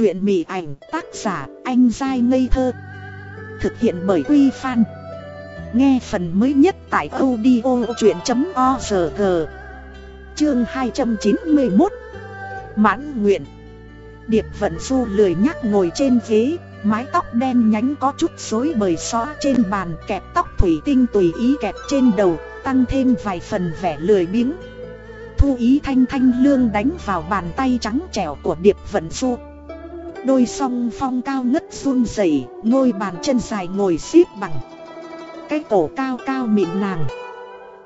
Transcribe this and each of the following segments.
Chuyện Mị ảnh tác giả anh dai ngây thơ, Thực hiện bởi Quy Phan. Nghe phần mới nhất tại audio chuyện.org Chương 291 Mãn nguyện. Điệp Vận Du lười nhắc ngồi trên ghế, Mái tóc đen nhánh có chút rối bời xóa trên bàn, kẹp tóc thủy tinh tùy ý kẹp trên đầu, Tăng thêm vài phần vẻ lười biếng. Thu ý thanh thanh lương đánh vào bàn tay trắng trẻo của Điệp Vận Du. Đôi song phong cao ngất run rẩy, ngôi bàn chân dài ngồi xếp bằng. Cái cổ cao cao mịn nàng.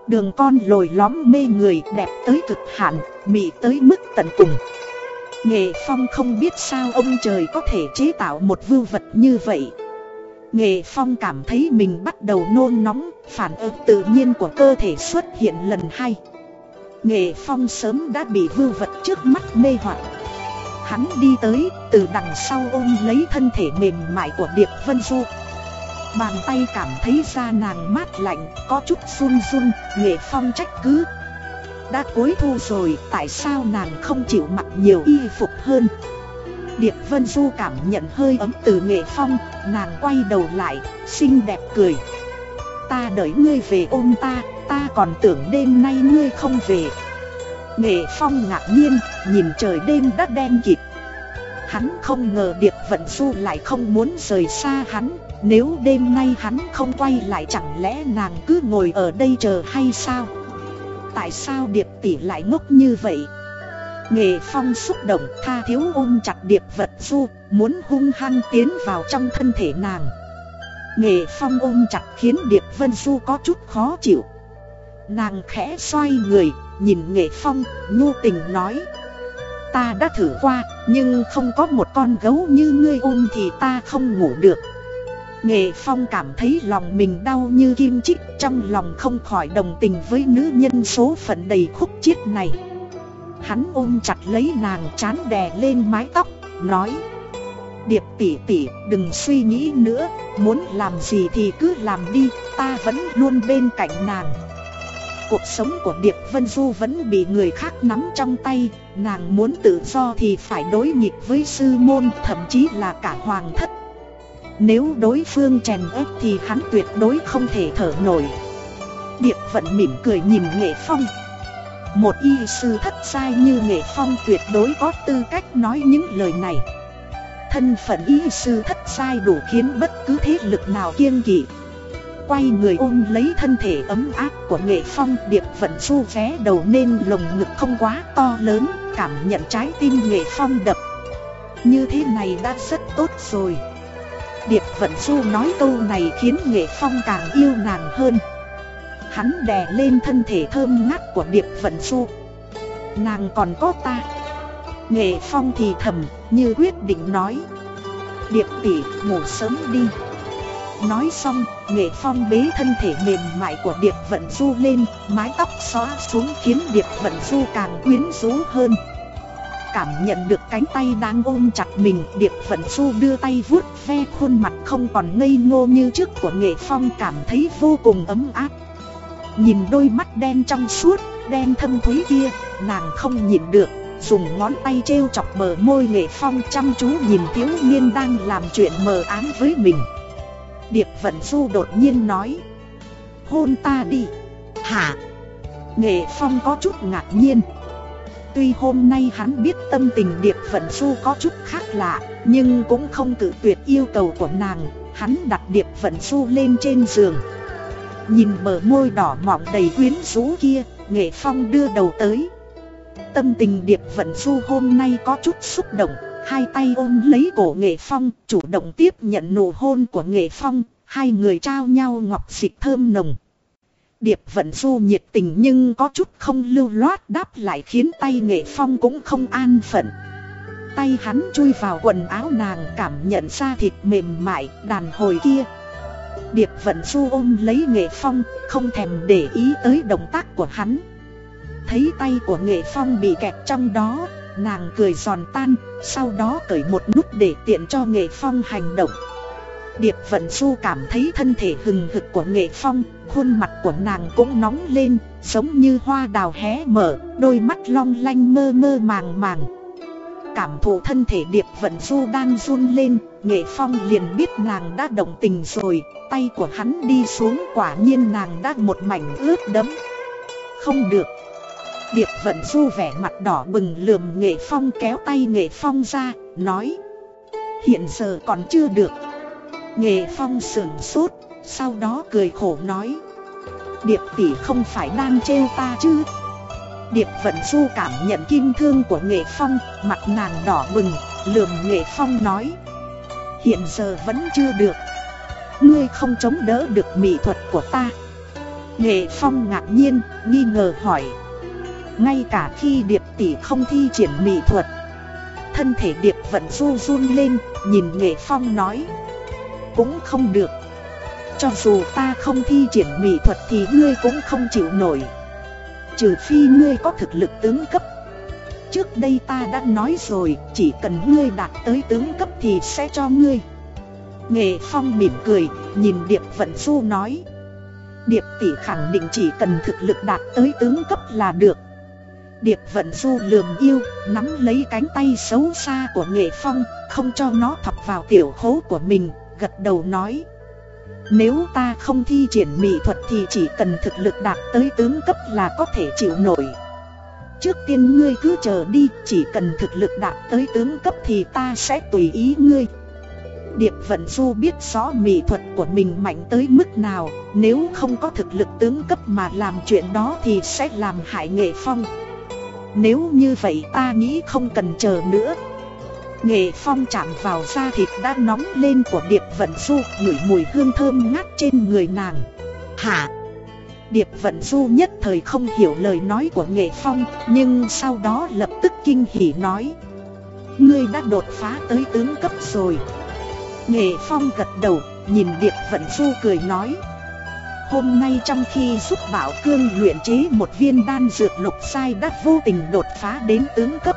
Đường con lồi lõm mê người đẹp tới cực hạn, mị tới mức tận cùng. Nghệ Phong không biết sao ông trời có thể chế tạo một vưu vật như vậy. Nghệ Phong cảm thấy mình bắt đầu nôn nóng, phản ứng tự nhiên của cơ thể xuất hiện lần hai. Nghệ Phong sớm đã bị vưu vật trước mắt mê hoặc. Hắn đi tới, từ đằng sau ôm lấy thân thể mềm mại của Điệp Vân Du. Bàn tay cảm thấy da nàng mát lạnh, có chút run run, nghệ phong trách cứ. Đã cuối thu rồi, tại sao nàng không chịu mặc nhiều y phục hơn? Điệp Vân Du cảm nhận hơi ấm từ nghệ phong, nàng quay đầu lại, xinh đẹp cười. Ta đợi ngươi về ôm ta, ta còn tưởng đêm nay ngươi không về. Nghệ Phong ngạc nhiên, nhìn trời đêm đã đen kịt. Hắn không ngờ Điệp Vận Du lại không muốn rời xa hắn, nếu đêm nay hắn không quay lại chẳng lẽ nàng cứ ngồi ở đây chờ hay sao? Tại sao Điệp tỷ lại ngốc như vậy? Nghệ Phong xúc động tha thiếu ôm chặt Điệp Vận Du, muốn hung hăng tiến vào trong thân thể nàng. Nghệ Phong ôm chặt khiến Điệp Vân Du có chút khó chịu. Nàng khẽ xoay người, nhìn Nghệ Phong, nhu tình nói. Ta đã thử qua, nhưng không có một con gấu như ngươi ôm thì ta không ngủ được. Nghệ Phong cảm thấy lòng mình đau như kim chích Trong lòng không khỏi đồng tình với nữ nhân số phận đầy khúc chiết này. Hắn ôm chặt lấy nàng chán đè lên mái tóc, nói. Điệp tỷ tỷ đừng suy nghĩ nữa, muốn làm gì thì cứ làm đi, ta vẫn luôn bên cạnh nàng. Cuộc sống của Điệp Vân Du vẫn bị người khác nắm trong tay, Nàng muốn tự do thì phải đối nghịch với sư môn, thậm chí là cả hoàng thất. Nếu đối phương chèn ép thì hắn tuyệt đối không thể thở nổi. Điệp Vận mỉm cười nhìn Nghệ Phong. Một y sư thất sai như Nghệ Phong tuyệt đối có tư cách nói những lời này. Thân phận y sư thất sai đủ khiến bất cứ thế lực nào kiêng kỵ. Quay người ôm lấy thân thể ấm áp của nghệ phong, điệp vận su vé đầu nên lồng ngực không quá to lớn, Cảm nhận trái tim nghệ phong đập. Như thế này đã rất tốt rồi. Điệp vận su nói câu này khiến nghệ phong càng yêu nàng hơn. Hắn đè lên thân thể thơm ngát của điệp vận su Nàng còn có ta. Nghệ phong thì thầm, như quyết định nói. Điệp tỷ, ngủ sớm đi. Nói xong, nghệ phong bế thân thể mềm mại của Điệp Vận Du lên, mái tóc xóa xuống khiến Điệp Vận Du càng quyến rũ hơn. Cảm nhận được cánh tay đang ôm chặt mình, Điệp Vận Du đưa tay vuốt ve khuôn mặt không còn ngây ngô như trước của nghệ phong cảm thấy vô cùng ấm áp. Nhìn đôi mắt đen trong suốt, đen thâm thúy kia, nàng không nhịn được, dùng ngón tay trêu chọc bờ môi nghệ phong chăm chú nhìn thiếu niên đang làm chuyện mờ ám với mình. Điệp Vận Du đột nhiên nói. Hôn ta đi. Hả? Nghệ Phong có chút ngạc nhiên. Tuy hôm nay hắn biết tâm tình Điệp Vận Du có chút khác lạ, Nhưng cũng không cự tuyệt yêu cầu của nàng. Hắn đặt Điệp Vận Du lên trên giường. Nhìn bờ môi đỏ mọng đầy quyến rũ kia, Nghệ Phong đưa đầu tới. Tâm tình Điệp Vận Du hôm nay có chút xúc động. Hai tay ôm lấy cổ Nghệ Phong, chủ động tiếp nhận nụ hôn của Nghệ Phong, hai người trao nhau ngọc dịch thơm nồng. Điệp vận du nhiệt tình nhưng có chút không lưu loát đáp lại khiến tay Nghệ Phong cũng không an phận. Tay hắn chui vào quần áo nàng cảm nhận ra thịt mềm mại, đàn hồi kia. Điệp vận du ôm lấy Nghệ Phong, không thèm để ý tới động tác của hắn. Thấy tay của Nghệ Phong bị kẹt trong đó, Nàng cười giòn tan, sau đó cởi một nút để tiện cho nghệ phong hành động Điệp Vận Du cảm thấy thân thể hừng hực của nghệ phong, khuôn mặt của nàng cũng nóng lên, giống như hoa đào hé mở, đôi mắt long lanh mơ mơ màng màng. cảm thụ thân thể Điệp Vận Du đang run lên, Nghệ Phong liền biết nàng đã động tình rồi, tay của hắn đi xuống quả nhiên nàng đã một mảnh ướt đẫm. Không được. Điệp Vận Du vẻ mặt đỏ bừng lườm Nghệ Phong kéo tay Nghệ Phong ra, nói. Hiện giờ còn chưa được. Nghệ Phong sửng sốt, sau đó cười khổ nói. Điệp tỷ không phải đang trêu ta chứ Điệp Vận Du cảm nhận kim thương của Nghệ Phong, mặt nàng đỏ bừng, lườm Nghệ Phong nói. Hiện giờ vẫn chưa được. Ngươi không chống đỡ được mỹ thuật của ta. Nghệ Phong ngạc nhiên, nghi ngờ hỏi. Ngay cả khi Điệp tỷ không thi triển mỹ thuật. Thân thể Điệp vẫn ru run lên, nhìn Nghệ Phong nói. Cũng không được. Cho dù ta không thi triển mỹ thuật thì ngươi cũng không chịu nổi. Trừ phi ngươi có thực lực tướng cấp Trước đây ta đã nói rồi Chỉ cần ngươi đạt tới tướng cấp thì sẽ cho ngươi Nghệ Phong mỉm cười Nhìn Điệp Vận Du nói Điệp tỷ khẳng định chỉ cần thực lực đạt tới tướng cấp là được Điệp Vận Du lườm yêu Nắm lấy cánh tay xấu xa của Nghệ Phong Không cho nó thọc vào tiểu khố của mình Gật đầu nói. Nếu ta không thi triển mỹ thuật thì chỉ cần thực lực đạt tới tướng cấp là có thể chịu nổi. Trước tiên ngươi cứ chờ đi, chỉ cần thực lực đạt tới tướng cấp thì ta sẽ tùy ý ngươi. Điệp Vận Du biết rõ mỹ thuật của mình mạnh tới mức nào Nếu không có thực lực tướng cấp mà làm chuyện đó thì sẽ làm hại nghệ phong. Nếu như vậy ta nghĩ không cần chờ nữa. Nghệ phong chạm vào da thịt đã nóng lên của Điệp Vận Du ngửi mùi hương thơm ngát trên người nàng. Hả? Điệp Vận Du nhất thời không hiểu lời nói của Nghệ Phong Nhưng sau đó lập tức kinh hỉ nói. Ngươi đã đột phá tới tướng cấp rồi. Nghệ Phong gật đầu nhìn Điệp Vận Du cười nói Hôm nay trong khi giúp Bảo Cương luyện chế một viên đan dược lục sai đã vô tình đột phá đến tướng cấp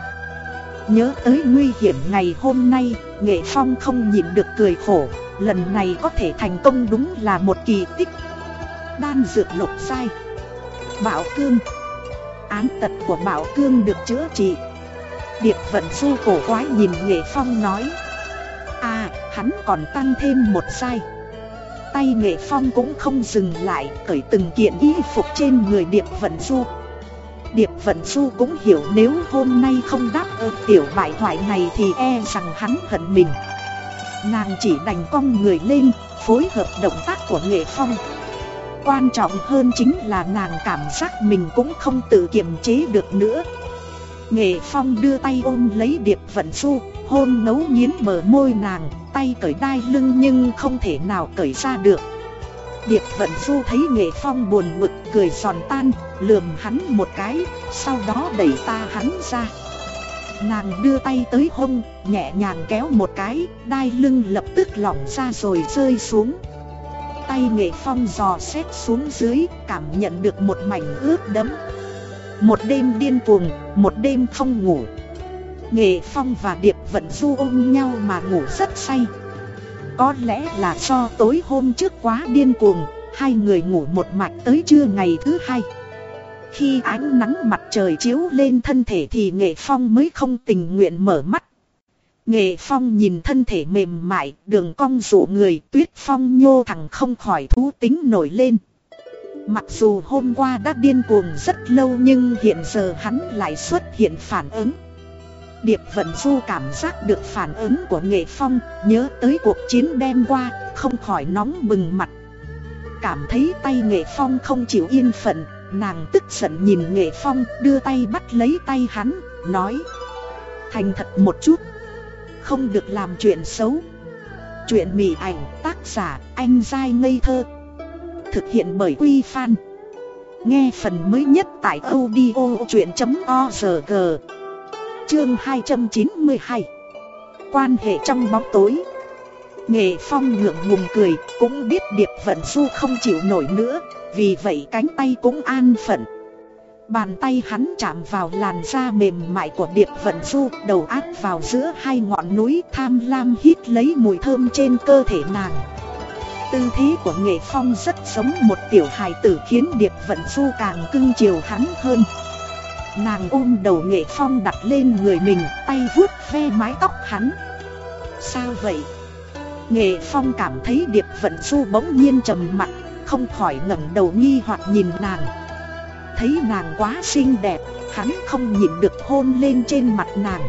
Nhớ tới nguy hiểm ngày hôm nay, Nghệ Phong không nhịn được cười khổ, lần này có thể thành công đúng là một kỳ tích. Đan dược lục sai. Bảo Cương Án tật của Bảo Cương được chữa trị. Điệp vận du cổ quái nhìn Nghệ Phong nói. À, hắn còn tăng thêm một sai. Tay Nghệ Phong cũng không dừng lại, cởi từng kiện y phục trên người Điệp vận du. Điệp Vận Du cũng hiểu nếu hôm nay không đáp ơn tiểu bại hoại này thì e rằng hắn hận mình. Nàng chỉ đành cong người lên, phối hợp động tác của nghệ phong. Quan trọng hơn chính là nàng cảm giác mình cũng không tự kiềm chế được nữa. Nghệ phong đưa tay ôm lấy Điệp Vận Du, hôn ngấu nghiến mở môi nàng, tay cởi đai lưng nhưng không thể nào cởi ra được Điệp Vận Du thấy Nghệ Phong buồn bực cười giòn tan, lườm hắn một cái, sau đó đẩy ta hắn ra. Nàng đưa tay tới hông, nhẹ nhàng kéo một cái, đai lưng lập tức lỏng ra rồi rơi xuống. Tay Nghệ Phong dò xét xuống dưới, cảm nhận được một mảnh ướt đẫm. Một đêm điên cuồng, một đêm không ngủ. Nghệ Phong và Điệp Vận Du ôm nhau mà ngủ rất say. Có lẽ là do tối hôm trước quá điên cuồng, hai người ngủ một mạch tới trưa ngày thứ hai. Khi ánh nắng mặt trời chiếu lên thân thể thì Nghệ Phong mới không tình nguyện mở mắt. Nghệ Phong nhìn thân thể mềm mại, đường cong rụ người, tuyết phong nhô thẳng không khỏi thú tính nổi lên. Mặc dù hôm qua đã điên cuồng rất lâu nhưng hiện giờ hắn lại xuất hiện phản ứng. Điệp Vận Du cảm giác được phản ứng của Nghệ Phong, nhớ tới cuộc chiến đêm qua, không khỏi nóng bừng mặt. Cảm thấy tay Nghệ Phong không chịu yên phận, nàng tức giận nhìn Nghệ Phong đưa tay bắt lấy tay hắn, nói Thành thật một chút, không được làm chuyện xấu. Chuyện mỉ ảnh tác giả anh dai ngây thơ Thực hiện bởi Quy Phan. Nghe phần mới nhất tại audio chuyện.org Chương 292 Quan hệ trong bóng tối. Nghệ Phong ngượng ngùng cười, Cũng biết Điệp Vận Du không chịu nổi nữa, Vì vậy cánh tay cũng an phận. Bàn tay hắn chạm vào làn da mềm mại của Điệp Vận Du Đầu áp vào giữa hai ngọn núi tham lam hít lấy mùi thơm trên cơ thể nàng. Tư thế của Nghệ Phong rất giống một tiểu hài tử khiến Điệp Vận Du càng cưng chiều hắn hơn. Nàng ôm đầu nghệ phong đặt lên người mình, Tay vuốt ve mái tóc hắn. Sao vậy? Nghệ phong cảm thấy điệp vận du bỗng nhiên trầm mặt, Không khỏi ngẩng đầu nghi hoặc nhìn nàng. Thấy nàng quá xinh đẹp, Hắn không nhịn được hôn lên trên mặt nàng.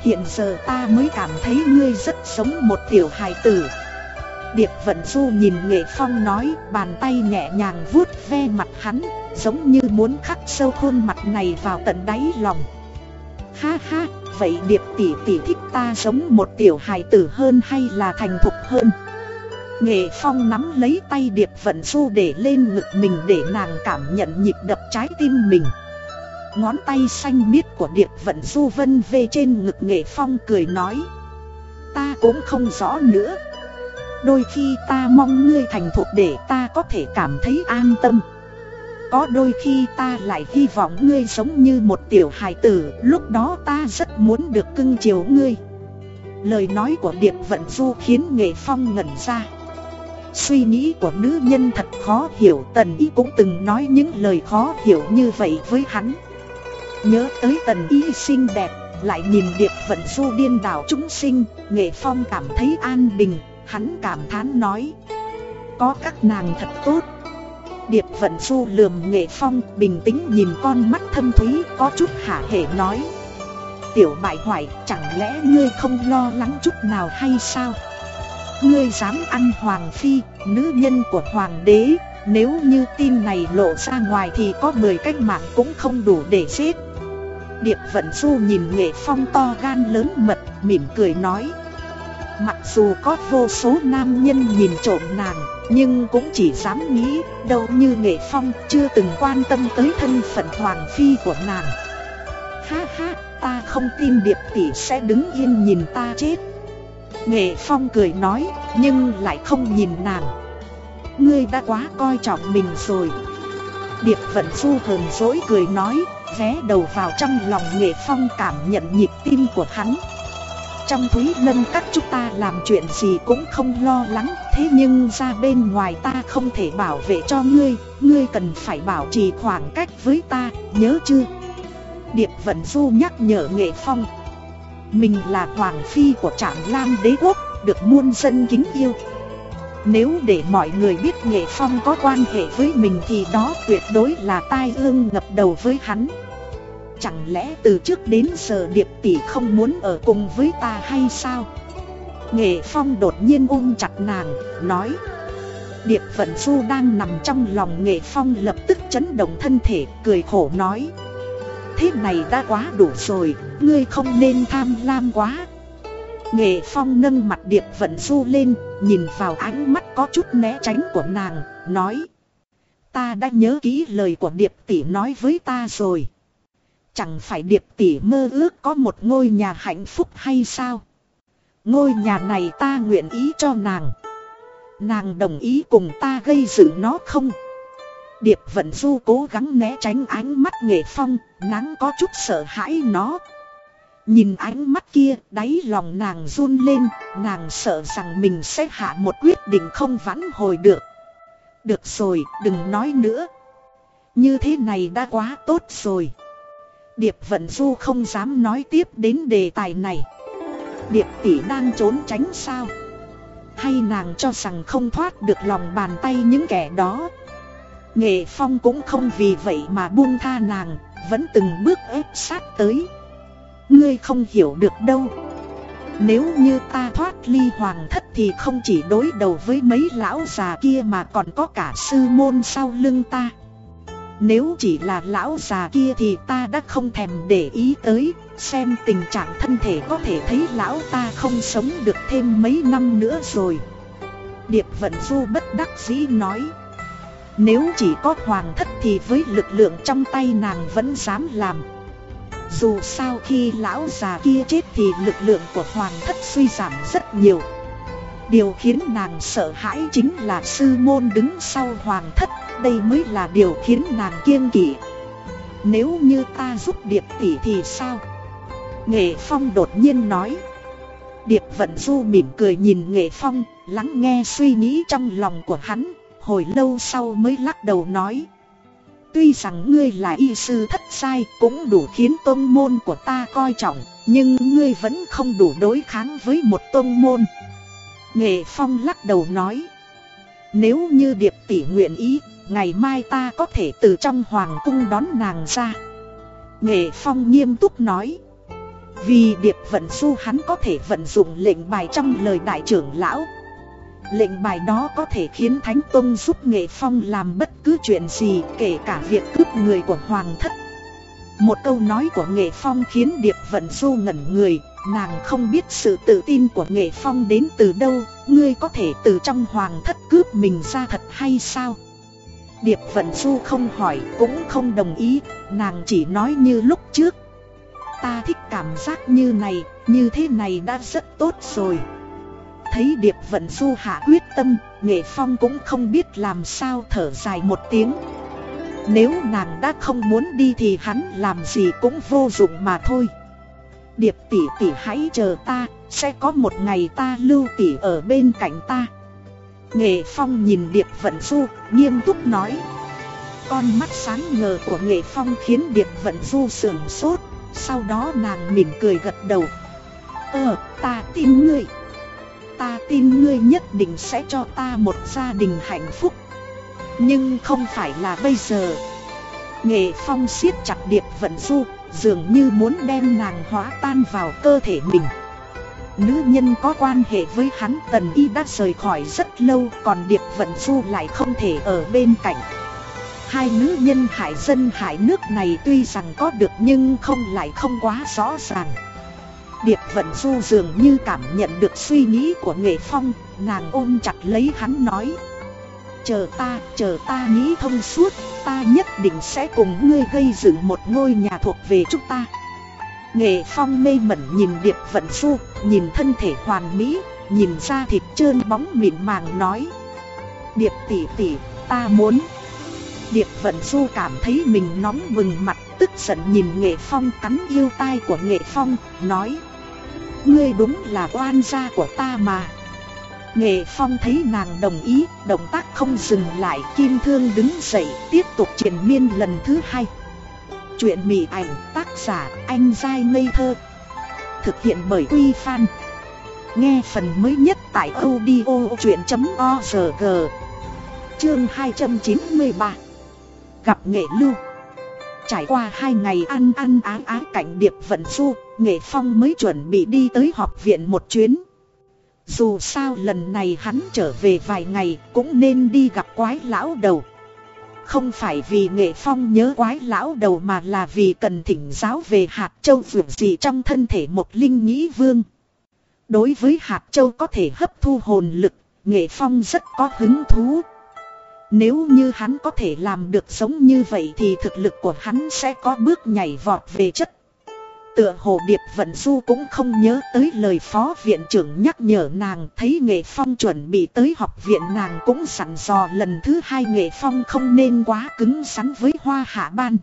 Hiện giờ ta mới cảm thấy ngươi rất giống một tiểu hài tử. Điệp Vận Du nhìn Nghệ Phong nói Bàn tay nhẹ nhàng vuốt ve mặt hắn Giống như muốn khắc sâu khuôn mặt này vào tận đáy lòng. Ha ha, vậy Điệp tỷ tỷ thích ta giống một tiểu hài tử hơn hay là thành thục hơn? Nghệ Phong nắm lấy tay Điệp Vận Du để lên ngực mình để nàng cảm nhận nhịp đập trái tim mình. Ngón tay xanh biếc của Điệp Vận Du vân về trên ngực Nghệ Phong cười nói Ta cũng không rõ nữa Đôi khi ta mong ngươi thành thục để ta có thể cảm thấy an tâm. Có đôi khi ta lại hy vọng ngươi giống như một tiểu hài tử, Lúc đó ta rất muốn được cưng chiều ngươi. Lời nói của Điệp Vận Du khiến Nghệ Phong ngẩn ra. Suy nghĩ của nữ nhân thật khó hiểu, Tần Y cũng từng nói những lời khó hiểu như vậy với hắn. Nhớ tới Tần Y xinh đẹp, Lại nhìn Điệp Vận Du điên đảo chúng sinh, Nghệ Phong cảm thấy an bình. Hắn cảm thán nói Có các nàng thật tốt. Điệp vận du lườm nghệ phong bình tĩnh nhìn con mắt thâm thúy có chút hả hể nói Tiểu bại hoại chẳng lẽ ngươi không lo lắng chút nào hay sao? Ngươi dám ăn hoàng phi, nữ nhân của hoàng đế Nếu như tin này lộ ra ngoài thì có 10 cách mạng cũng không đủ để giết. Điệp vận du nhìn nghệ phong to gan lớn mật mỉm cười nói Mặc dù có vô số nam nhân nhìn trộm nàng, Nhưng cũng chỉ dám nghĩ, Đâu như nghệ phong chưa từng quan tâm tới thân phận hoàng phi của nàng. Ha ha, ta không tin điệp tỷ sẽ đứng yên nhìn ta chết. Nghệ phong cười nói, Nhưng lại không nhìn nàng. Ngươi đã quá coi trọng mình rồi. Điệp vận du hờn dỗi cười nói, Vé đầu vào trong lòng nghệ phong cảm nhận nhịp tim của hắn trong Thúy Lân các chúng ta làm chuyện gì cũng không lo lắng. Thế nhưng ra bên ngoài ta không thể bảo vệ cho ngươi. Ngươi cần phải bảo trì khoảng cách với ta, nhớ chưa? Điệp Vận Du nhắc nhở Nghệ Phong. Mình là Hoàng Phi của Trạm Lam Đế Quốc, được muôn dân kính yêu. Nếu để mọi người biết Nghệ Phong có quan hệ với mình thì đó tuyệt đối là tai ương ngập đầu với hắn. Chẳng lẽ từ trước đến giờ Điệp tỷ không muốn ở cùng với ta hay sao? Nghệ Phong đột nhiên ôm chặt nàng, nói. Điệp Vận Du đang nằm trong lòng Nghệ Phong lập tức chấn động thân thể, cười khổ nói. Thế này đã quá đủ rồi, ngươi không nên tham lam quá. Nghệ Phong nâng mặt Điệp Vận Du lên, nhìn vào ánh mắt có chút né tránh của nàng, nói. Ta đã nhớ kỹ lời của Điệp tỷ nói với ta rồi. Chẳng phải điệp tỷ mơ ước có một ngôi nhà hạnh phúc hay sao? Ngôi nhà này ta nguyện ý cho nàng. Nàng đồng ý cùng ta gây dựng nó không? Điệp vận du cố gắng né tránh ánh mắt nghệ phong, nắng có chút sợ hãi nó. Nhìn ánh mắt kia, đáy lòng nàng run lên, nàng sợ rằng mình sẽ hạ một quyết định không vãn hồi được. Được rồi, đừng nói nữa. Như thế này đã quá tốt rồi. Điệp Vận Du không dám nói tiếp đến đề tài này. Điệp tỷ đang trốn tránh sao? Hay nàng cho rằng không thoát được lòng bàn tay những kẻ đó? Nghệ Phong cũng không vì vậy mà buông tha nàng, vẫn từng bước ép sát tới. Ngươi không hiểu được đâu. Nếu như ta thoát ly hoàng thất thì không chỉ đối đầu với mấy lão già kia mà còn có cả sư môn sau lưng ta. Nếu chỉ là lão già kia thì ta đã không thèm để ý tới. Xem tình trạng thân thể có thể thấy lão ta không sống được thêm mấy năm nữa rồi. Điệp Vận Du bất đắc dĩ nói. Nếu chỉ có hoàng thất thì với lực lượng trong tay nàng vẫn dám làm. Dù sao khi lão già kia chết thì lực lượng của hoàng thất suy giảm rất nhiều. Điều khiến nàng sợ hãi chính là sư môn đứng sau hoàng thất, đây mới là điều khiến nàng kiêng kỵ. Nếu như ta giúp Điệp tỷ thì sao? Nghệ Phong đột nhiên nói. Điệp Vận Du mỉm cười nhìn Nghệ Phong, Lắng nghe suy nghĩ trong lòng của hắn, Hồi lâu sau mới lắc đầu nói. Tuy rằng ngươi là y sư thất sai cũng đủ khiến tôn môn của ta coi trọng, Nhưng ngươi vẫn không đủ đối kháng với một tôn môn. Nghệ Phong lắc đầu nói. Nếu như Điệp tỷ nguyện ý, Ngày mai ta có thể từ trong hoàng cung đón nàng ra. Nghệ Phong nghiêm túc nói. Vì Điệp vận du hắn có thể vận dụng lệnh bài trong lời đại trưởng lão. Lệnh bài đó có thể khiến Thánh Tông giúp Nghệ Phong làm bất cứ chuyện gì, kể cả việc cướp người của Hoàng thất. Một câu nói của Nghệ Phong khiến Điệp Vận Du ngẩn người Nàng không biết sự tự tin của Nghệ Phong đến từ đâu Ngươi có thể từ trong Hoàng thất cướp mình ra thật hay sao? Điệp Vận Du không hỏi cũng không đồng ý Nàng chỉ nói như lúc trước. Ta thích cảm giác như này Như thế này đã rất tốt rồi. Thấy Điệp Vận Du hạ quyết tâm, Nghệ Phong cũng không biết làm sao thở dài một tiếng. Nếu nàng đã không muốn đi thì hắn làm gì cũng vô dụng mà thôi. Điệp tỷ tỷ hãy chờ ta, sẽ có một ngày ta lưu tỷ ở bên cạnh ta. Nghệ Phong nhìn Điệp Vận Du, nghiêm túc nói. Con mắt sáng ngờ của Nghệ Phong khiến Điệp Vận Du sườn sốt, sau đó nàng mỉm cười gật đầu. Ờ, ta tin ngươi ta tin ngươi nhất định sẽ cho ta một gia đình hạnh phúc nhưng không phải là bây giờ. Nghệ Phong siết chặt Điệp Vận Du Dường như muốn đem nàng hóa tan vào cơ thể mình. Nữ nhân có quan hệ với hắn Tần Y đã rời khỏi rất lâu Còn Điệp Vận Du lại không thể ở bên cạnh. Hai nữ nhân hải dân hải nước này tuy rằng có được nhưng không lại không quá rõ ràng. Điệp Vận Du dường như cảm nhận được suy nghĩ của Nghệ Phong, nàng ôm chặt lấy hắn nói Chờ ta, chờ ta nghĩ thông suốt, ta nhất định sẽ cùng ngươi gây dựng một ngôi nhà thuộc về chúng ta. Nghệ Phong mê mẩn nhìn Điệp Vận Du, nhìn thân thể hoàn mỹ, nhìn ra thịt trơn bóng mịn màng nói. Điệp tỷ tỷ, ta muốn. Điệp Vận Du cảm thấy mình nóng bừng mặt tức giận nhìn Nghệ Phong cắn yêu tai của Nghệ Phong, nói. Ngươi đúng là oan gia của ta mà. Nghệ Phong thấy nàng đồng ý, động tác không dừng lại Kim Thương đứng dậy, tiếp tục triển miên lần thứ hai. Chuyện mị ảnh, tác giả, anh Giai ngây thơ. Thực hiện bởi Quy Phan. Nghe phần mới nhất tại audio chuyện.org Chương 293 Gặp Nghệ Lưu. Trải qua hai ngày ăn ăn á á cảnh Điệp Vận Du, Nghệ Phong mới chuẩn bị đi tới học viện một chuyến. Dù sao lần này hắn trở về vài ngày cũng nên đi gặp quái lão đầu. Không phải vì Nghệ Phong nhớ quái lão đầu mà là vì cần thỉnh giáo về hạt châu vượt gì trong thân thể một linh nhĩ vương. Đối với hạt châu có thể hấp thu hồn lực, Nghệ Phong rất có hứng thú. Nếu như hắn có thể làm được giống như vậy thì thực lực của hắn sẽ có bước nhảy vọt về chất. Tựa hồ Điệp Vận Du cũng không nhớ tới lời phó viện trưởng nhắc nhở nàng thấy Nghệ Phong chuẩn bị tới học viện nàng cũng sẵn dò lần thứ hai Nghệ Phong không nên quá cứng rắn với hoa hạ ban.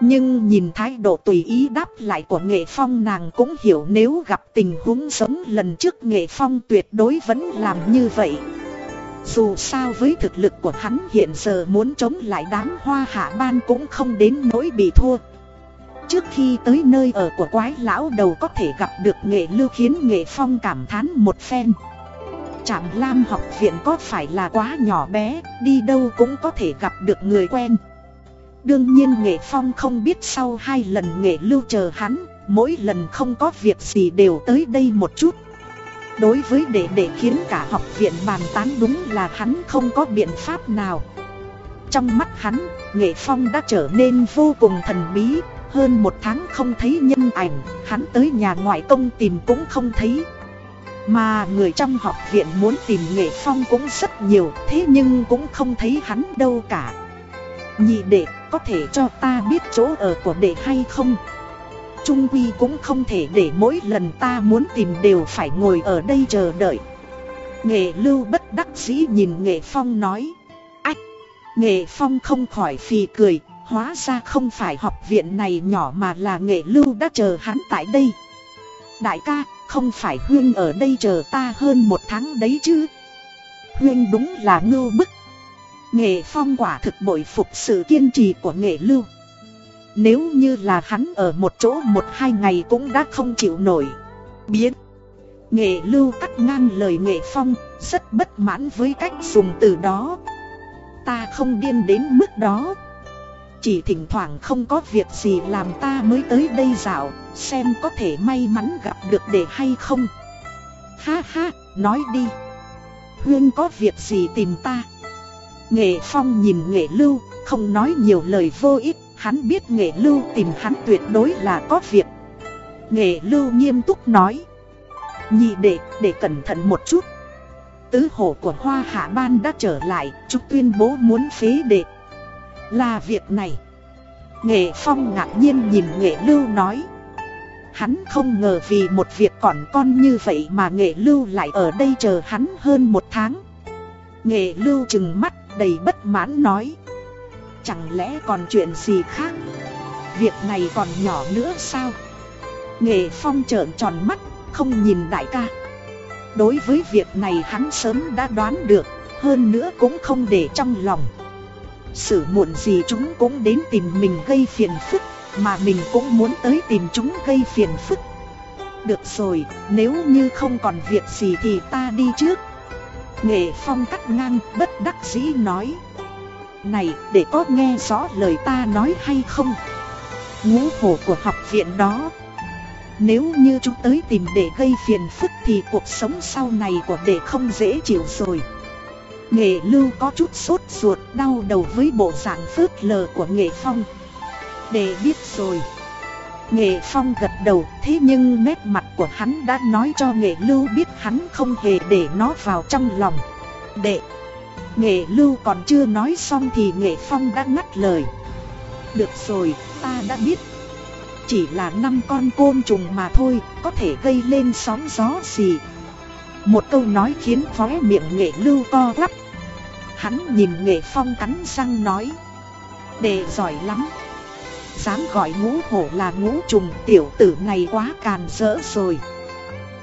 Nhưng nhìn thái độ tùy ý đáp lại của Nghệ Phong nàng cũng hiểu nếu gặp tình huống giống lần trước Nghệ Phong tuyệt đối vẫn làm như vậy. Dù sao với thực lực của hắn hiện giờ muốn chống lại đám hoa hạ ban cũng không đến nỗi bị thua Trước khi tới nơi ở của quái lão đầu có thể gặp được nghệ lưu khiến nghệ phong cảm thán một phen. Trạm Lam học viện có phải là quá nhỏ bé, đi đâu cũng có thể gặp được người quen. Đương nhiên nghệ phong không biết sau hai lần nghệ lưu chờ hắn, mỗi lần không có việc gì đều tới đây một chút. Đối với đệ đệ khiến cả học viện bàn tán đúng là hắn không có biện pháp nào. Trong mắt hắn, Nghệ Phong đã trở nên vô cùng thần bí hơn một tháng không thấy nhân ảnh, hắn tới nhà ngoại công tìm cũng không thấy. Mà người trong học viện muốn tìm Nghệ Phong cũng rất nhiều Thế nhưng cũng không thấy hắn đâu cả. Nhị đệ, có thể cho ta biết chỗ ở của đệ hay không? Trung Quy cũng không thể để mỗi lần ta muốn tìm đều phải ngồi ở đây chờ đợi. Nghệ lưu bất đắc dĩ nhìn Nghệ Phong nói Ách Nghệ Phong không khỏi phì cười Hóa ra không phải học viện này nhỏ mà là Nghệ lưu đã chờ hắn tại đây Đại ca không phải Huyên ở đây chờ ta hơn một tháng đấy chứ Huyên đúng là ngưu bức Nghệ Phong quả thực bội phục sự kiên trì của Nghệ Lưu. Nếu như là hắn ở một chỗ một hai ngày cũng đã không chịu nổi. Biến. Nghệ Lưu cắt ngang lời Nghệ Phong, rất bất mãn với cách dùng từ đó. Ta không điên đến mức đó. Chỉ thỉnh thoảng không có việc gì làm ta mới tới đây dạo, xem có thể may mắn gặp được để hay không. Ha ha, nói đi. Huyên có việc gì tìm ta? Nghệ Phong nhìn Nghệ Lưu, không nói nhiều lời vô ích, hắn biết Nghệ Lưu tìm hắn tuyệt đối là có việc. Nghệ Lưu nghiêm túc nói. Nhị đệ, để cẩn thận một chút. Tứ hổ của Hoa Hạ Ban đã trở lại, chúng tuyên bố muốn phế đệ. Là việc này. Nghệ Phong ngạc nhiên nhìn Nghệ Lưu nói. Hắn không ngờ vì một việc còn con như vậy mà Nghệ Lưu lại ở đây chờ hắn hơn một tháng. Nghệ Lưu chừng mắt đầy bất mãn nói. Chẳng lẽ còn chuyện gì khác? Việc này còn nhỏ nữa sao? Nghệ Phong trợn tròn mắt, không nhìn đại ca. Đối với việc này hắn sớm đã đoán được, hơn nữa cũng không để trong lòng. Sự muộn gì chúng cũng đến tìm mình gây phiền phức, mà mình cũng muốn tới tìm chúng gây phiền phức. Được rồi, nếu như không còn việc gì thì ta đi trước. Nghệ Phong cắt ngang, bất đắc dĩ nói. Này, để có nghe rõ lời ta nói hay không? Ngũ hổ của học viện đó nếu như chúng tới tìm để gây phiền phức thì cuộc sống sau này của đệ không dễ chịu rồi Nghệ lưu có chút sốt ruột đau đầu với bộ dạng phớt lờ của nghệ phong. Đệ biết rồi. Nghệ phong gật đầu thế nhưng nét mặt của hắn đã nói cho nghệ lưu biết hắn không hề để nó vào trong lòng. Đệ. Nghệ lưu còn chưa nói xong thì nghệ phong đã ngắt lời. Được rồi ta đã biết. Chỉ là năm con côn trùng mà thôi, có thể gây lên sóng gió gì. Một câu nói khiến khóe miệng nghệ lưu co quắp. Hắn nhìn nghệ phong cắn răng nói. Đệ giỏi lắm. Dám gọi ngũ hổ là ngũ trùng tiểu tử này quá càn rỡ rồi.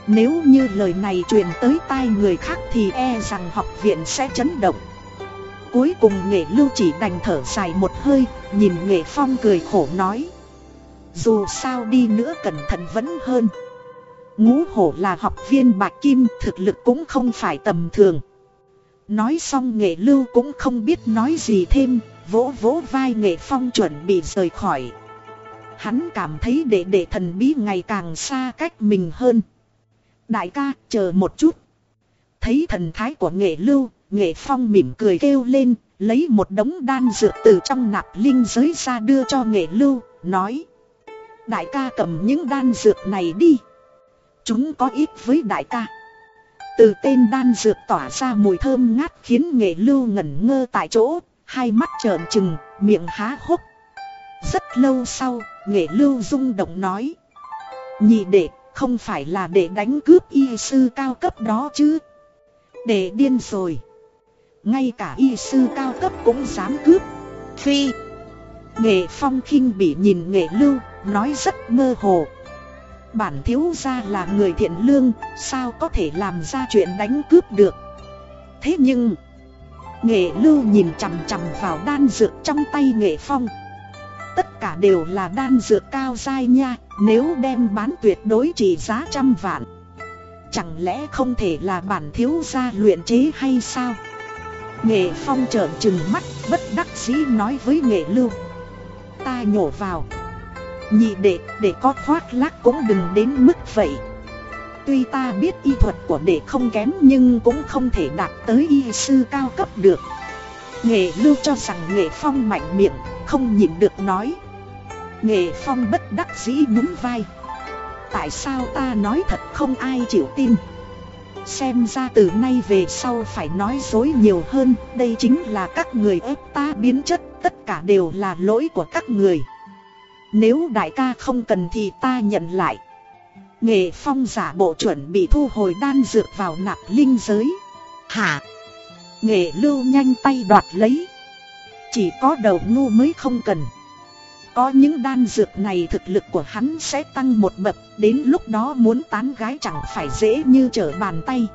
Nếu như lời này truyền tới tai người khác thì e rằng học viện sẽ chấn động. Cuối cùng nghệ lưu chỉ đành thở dài một hơi, nhìn nghệ phong cười khổ nói. Dù sao đi nữa cẩn thận vẫn hơn Ngũ hổ là học viên bạc kim thực lực cũng không phải tầm thường Nói xong nghệ lưu cũng không biết nói gì thêm, Vỗ vỗ vai nghệ phong chuẩn bị rời khỏi. Hắn cảm thấy đệ đệ thần bí ngày càng xa cách mình hơn. Đại ca, chờ một chút. Thấy thần thái của nghệ lưu, Nghệ phong mỉm cười kêu lên, Lấy một đống đan dược từ trong nạp linh giới ra đưa cho nghệ lưu, Nói. Đại ca cầm những đan dược này đi. Chúng có ít với đại ca. Từ tên đan dược tỏa ra mùi thơm ngát khiến nghệ lưu ngẩn ngơ tại chỗ Hai mắt trợn trừng, miệng há hốc. Rất lâu sau, nghệ lưu rung động nói Nhị đệ, không phải là để đánh cướp y sư cao cấp đó chứ? Để điên rồi. Ngay cả y sư cao cấp cũng dám cướp. Phi. Nghệ phong khinh bị nhìn nghệ lưu nói rất mơ hồ. Bản thiếu gia là người thiện lương, sao có thể làm ra chuyện đánh cướp được. Thế nhưng, nghệ lưu nhìn chằm chằm vào đan dược trong tay nghệ phong. Tất cả đều là đan dược cao dai nha, nếu đem bán tuyệt đối chỉ giá trăm vạn. Chẳng lẽ không thể là bản thiếu gia luyện chế hay sao? Nghệ phong trợn trừng mắt, bất đắc dĩ nói với nghệ lưu. Ta nhổ vào. Nhị đệ, để có khoác lác cũng đừng đến mức vậy. Tuy ta biết y thuật của đệ không kém nhưng cũng không thể đạt tới y sư cao cấp được. Nghệ lưu cho rằng nghệ phong mạnh miệng, không nhịn được nói. Nghệ phong bất đắc dĩ nhún vai. Tại sao ta nói thật không ai chịu tin? Xem ra từ nay về sau phải nói dối nhiều hơn Đây chính là các người ép ta biến chất Tất cả đều là lỗi của các người nếu đại ca không cần thì ta nhận lại. Nghệ phong giả bộ chuẩn bị thu hồi đan dược vào nạp linh giới. Hả? Nghệ lưu nhanh tay đoạt lấy. Chỉ có đầu ngu mới không cần. Có những đan dược này thực lực của hắn sẽ tăng một bậc Đến lúc đó muốn tán gái chẳng phải dễ như trở bàn tay.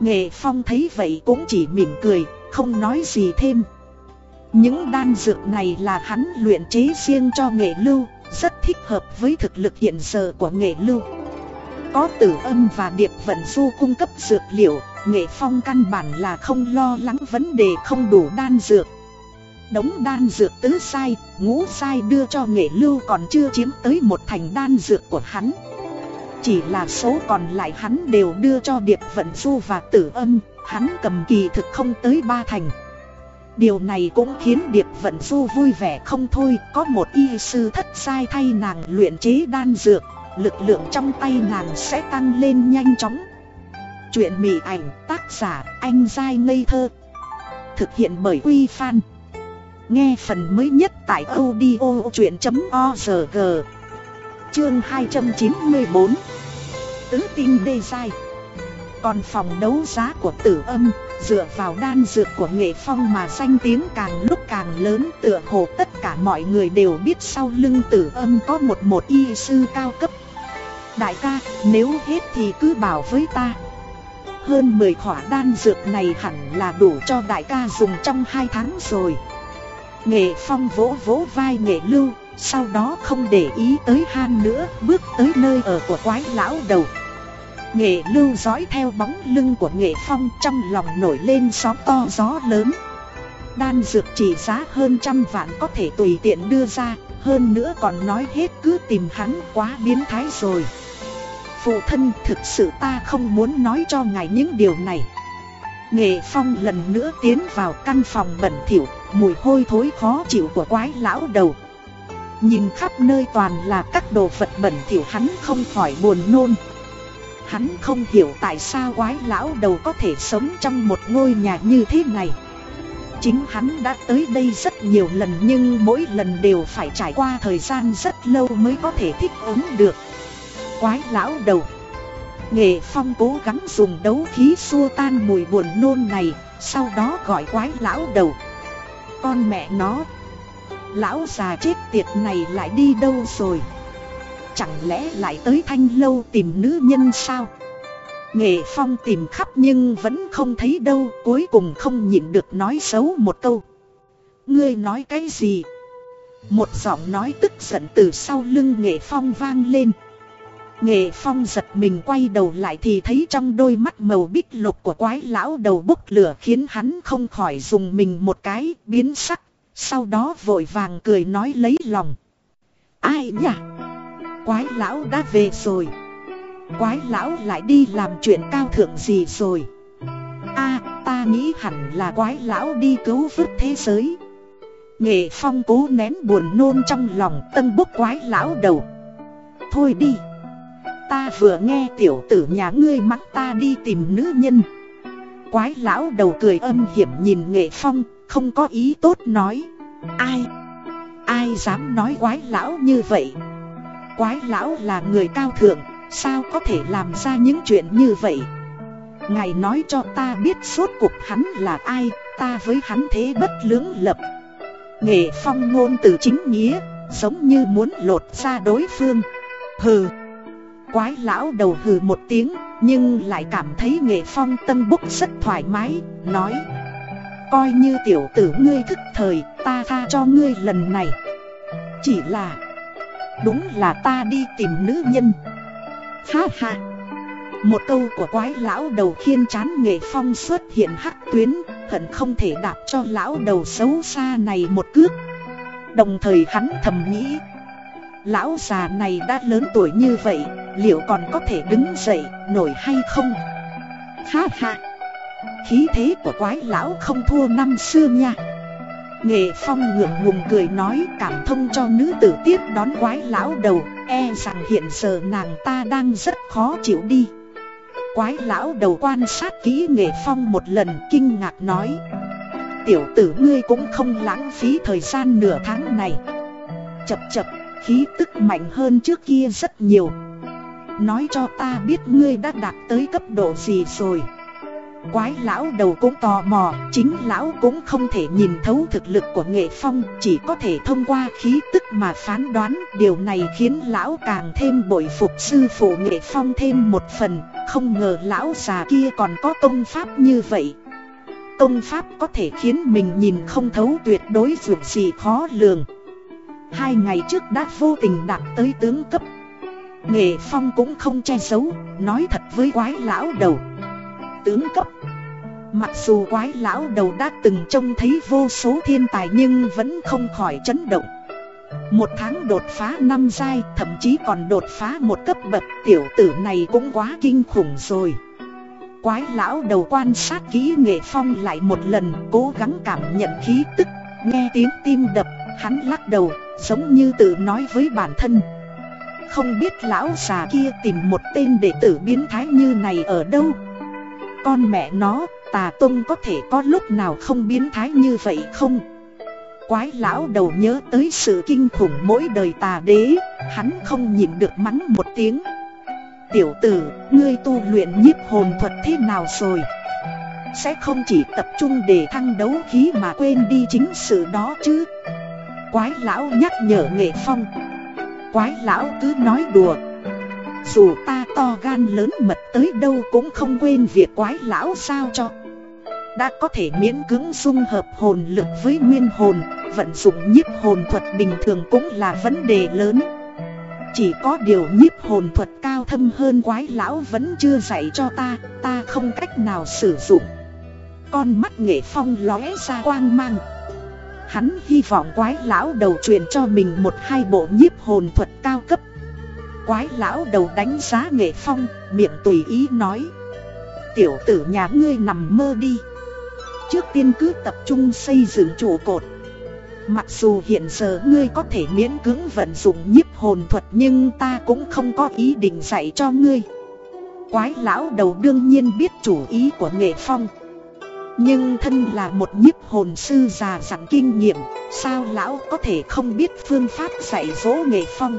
Nghệ phong thấy vậy cũng chỉ mỉm cười không nói gì thêm những đan dược này là hắn luyện chế riêng cho nghệ lưu Rất thích hợp với thực lực hiện giờ của nghệ lưu. Có tử âm và điệp vận du cung cấp dược liệu Nghệ phong căn bản là không lo lắng vấn đề không đủ đan dược. Đống đan dược tứ sai, ngũ sai đưa cho nghệ lưu còn chưa chiếm tới một thành đan dược của hắn. Chỉ là số còn lại hắn đều đưa cho Điệp Vận Du và Tử Âm Hắn cầm kỳ thực không tới ba thành. Điều này cũng khiến Điệp Vận Du vui vẻ không thôi. Có một y sư thất sai thay nàng luyện chế đan dược. Lực lượng trong tay nàng sẽ tăng lên nhanh chóng. Chuyện mị ảnh, tác giả anh dai ngây thơ. Thực hiện bởi Quy Phan. Nghe phần mới nhất tại audio chuyện.org Chương 294 Tứ tinh đê dai còn phòng đấu giá của tử âm Dựa vào đan dược của nghệ phong mà danh tiếng càng lúc càng lớn Tựa hồ tất cả mọi người đều biết sau lưng tử âm có một một y sư cao cấp. Đại ca nếu hết thì cứ bảo với ta. Hơn 10 khỏa đan dược này hẳn là đủ cho đại ca dùng trong 2 tháng rồi. Nghệ Phong vỗ vỗ vai Nghệ Lưu, sau đó không để ý tới Han nữa, bước tới nơi ở của quái lão đầu. Nghệ Lưu dõi theo bóng lưng của Nghệ Phong trong lòng nổi lên sóng to gió lớn. Đan dược chỉ giá hơn trăm vạn có thể tùy tiện đưa ra, hơn nữa còn nói hết cứ tìm hắn quá biến thái rồi. Phụ thân thực sự ta không muốn nói cho ngài những điều này. Nghệ Phong lần nữa tiến vào căn phòng bẩn thỉu, mùi hôi thối khó chịu của quái lão đầu. Nhìn khắp nơi toàn là các đồ vật bẩn thỉu hắn không khỏi buồn nôn. Hắn không hiểu tại sao quái lão đầu có thể sống trong một ngôi nhà như thế này. Chính hắn đã tới đây rất nhiều lần nhưng mỗi lần đều phải trải qua thời gian rất lâu mới có thể thích ứng được. Quái lão đầu Nghệ Phong cố gắng dùng đấu khí xua tan mùi buồn nôn này, sau đó gọi quái lão đầu. Con mẹ nó, lão già chết tiệt này lại đi đâu rồi? Chẳng lẽ lại tới thanh lâu tìm nữ nhân sao? Nghệ Phong tìm khắp nhưng vẫn không thấy đâu, cuối cùng không nhịn được nói xấu một câu. Ngươi nói cái gì? Một giọng nói tức giận từ sau lưng Nghệ Phong vang lên. Nghệ Phong giật mình quay đầu lại thì thấy trong đôi mắt màu bích lục của quái lão đầu bốc lửa khiến hắn không khỏi dùng mình một cái biến sắc, sau đó vội vàng cười nói lấy lòng. Ai nhỉ? Quái lão đã về rồi. Quái lão lại đi làm chuyện cao thượng gì rồi? a, ta nghĩ hẳn là quái lão đi cứu vớt thế giới. Nghệ Phong cố nén buồn nôn trong lòng tân bốc quái lão đầu. Thôi đi. Ta vừa nghe tiểu tử nhà ngươi mắng ta đi tìm nữ nhân Quái lão đầu cười âm hiểm nhìn nghệ phong, Không có ý tốt nói Ai Ai dám nói quái lão như vậy Quái lão là người cao thượng, Sao có thể làm ra những chuyện như vậy? Ngài nói cho ta biết suốt cuộc hắn là ai, Ta với hắn thế bất lưỡng lập. Nghệ phong ngôn từ chính nghĩa, Giống như muốn lột ra đối phương. Hừ! Quái lão đầu hừ một tiếng, Nhưng lại cảm thấy nghệ phong tâm búc rất thoải mái, Nói. Coi như tiểu tử ngươi thức thời, Ta tha cho ngươi lần này. Chỉ là Đúng là ta đi tìm nữ nhân. Ha ha. Một câu của quái lão đầu khiên chán nghệ phong xuất hiện hắc tuyến, Hận không thể đạp cho lão đầu xấu xa này một cước. Đồng thời hắn thầm nghĩ, Lão già này đã lớn tuổi như vậy, Liệu còn có thể đứng dậy nổi hay không? Ha ha. Khí thế của quái lão không thua năm xưa nha. Nghệ phong ngượng ngùng cười nói cảm thông cho nữ tử tiếp đón quái lão đầu E rằng hiện giờ nàng ta đang rất khó chịu đi. Quái lão đầu quan sát kỹ nghệ phong một lần kinh ngạc nói, Tiểu tử ngươi cũng không lãng phí thời gian nửa tháng này. Chập chập, khí tức mạnh hơn trước kia rất nhiều. Nói cho ta biết ngươi đã đạt tới cấp độ gì rồi. Quái lão đầu cũng tò mò Chính lão cũng không thể nhìn thấu thực lực của nghệ phong Chỉ có thể thông qua khí tức mà phán đoán. Điều này khiến lão càng thêm bội phục sư phụ nghệ phong thêm một phần Không ngờ lão già kia còn có công pháp như vậy. Công pháp có thể khiến mình nhìn không thấu tuyệt đối dù gì khó lường. Hai ngày trước đã vô tình đạt tới tướng cấp. Nghệ Phong cũng không che giấu, nói thật với quái lão đầu. Tướng cấp. Mặc dù quái lão đầu đã từng trông thấy vô số thiên tài nhưng vẫn không khỏi chấn động. Một tháng đột phá năm giai, thậm chí còn đột phá một cấp bậc tiểu tử này cũng quá kinh khủng rồi. Quái lão đầu quan sát kỹ nghệ phong lại một lần cố gắng cảm nhận khí tức Nghe tiếng tim đập, hắn lắc đầu, giống như tự nói với bản thân. Không biết lão già kia tìm một tên đệ tử biến thái như này ở đâu? Con mẹ nó, tà tông có thể có lúc nào không biến thái như vậy không? Quái lão đầu nhớ tới sự kinh khủng mỗi đời tà đế Hắn không nhìn được mắng một tiếng. Tiểu tử, ngươi tu luyện nhiếp hồn thuật thế nào rồi? Sẽ không chỉ tập trung để thăng đấu khí mà quên đi chính sự đó chứ? Quái lão nhắc nhở nghệ phong. Quái lão cứ nói đùa. Dù ta to gan lớn mật tới đâu cũng không quên việc quái lão sao cho. Đã có thể miễn cưỡng dung hợp hồn lực với nguyên hồn, Vận dụng nhiếp hồn thuật bình thường cũng là vấn đề lớn. Chỉ có điều nhiếp hồn thuật cao thâm hơn quái lão vẫn chưa dạy cho ta Ta không cách nào sử dụng. Con mắt nghệ phong lóe ra quang mang. Hắn hy vọng quái lão đầu truyền cho mình một hai bộ nhiếp hồn thuật Quái lão đầu đánh giá nghệ phong, miệng tùy ý nói. Tiểu tử nhà ngươi nằm mơ đi. Trước tiên cứ tập trung xây dựng trụ cột. Mặc dù hiện giờ ngươi có thể miễn cưỡng vận dụng nhiếp hồn thuật Nhưng ta cũng không có ý định dạy cho ngươi. Quái lão đầu đương nhiên biết chủ ý của nghệ phong. Nhưng thân là một nhiếp hồn sư già dặn kinh nghiệm Sao lão có thể không biết phương pháp dạy dỗ nghệ phong?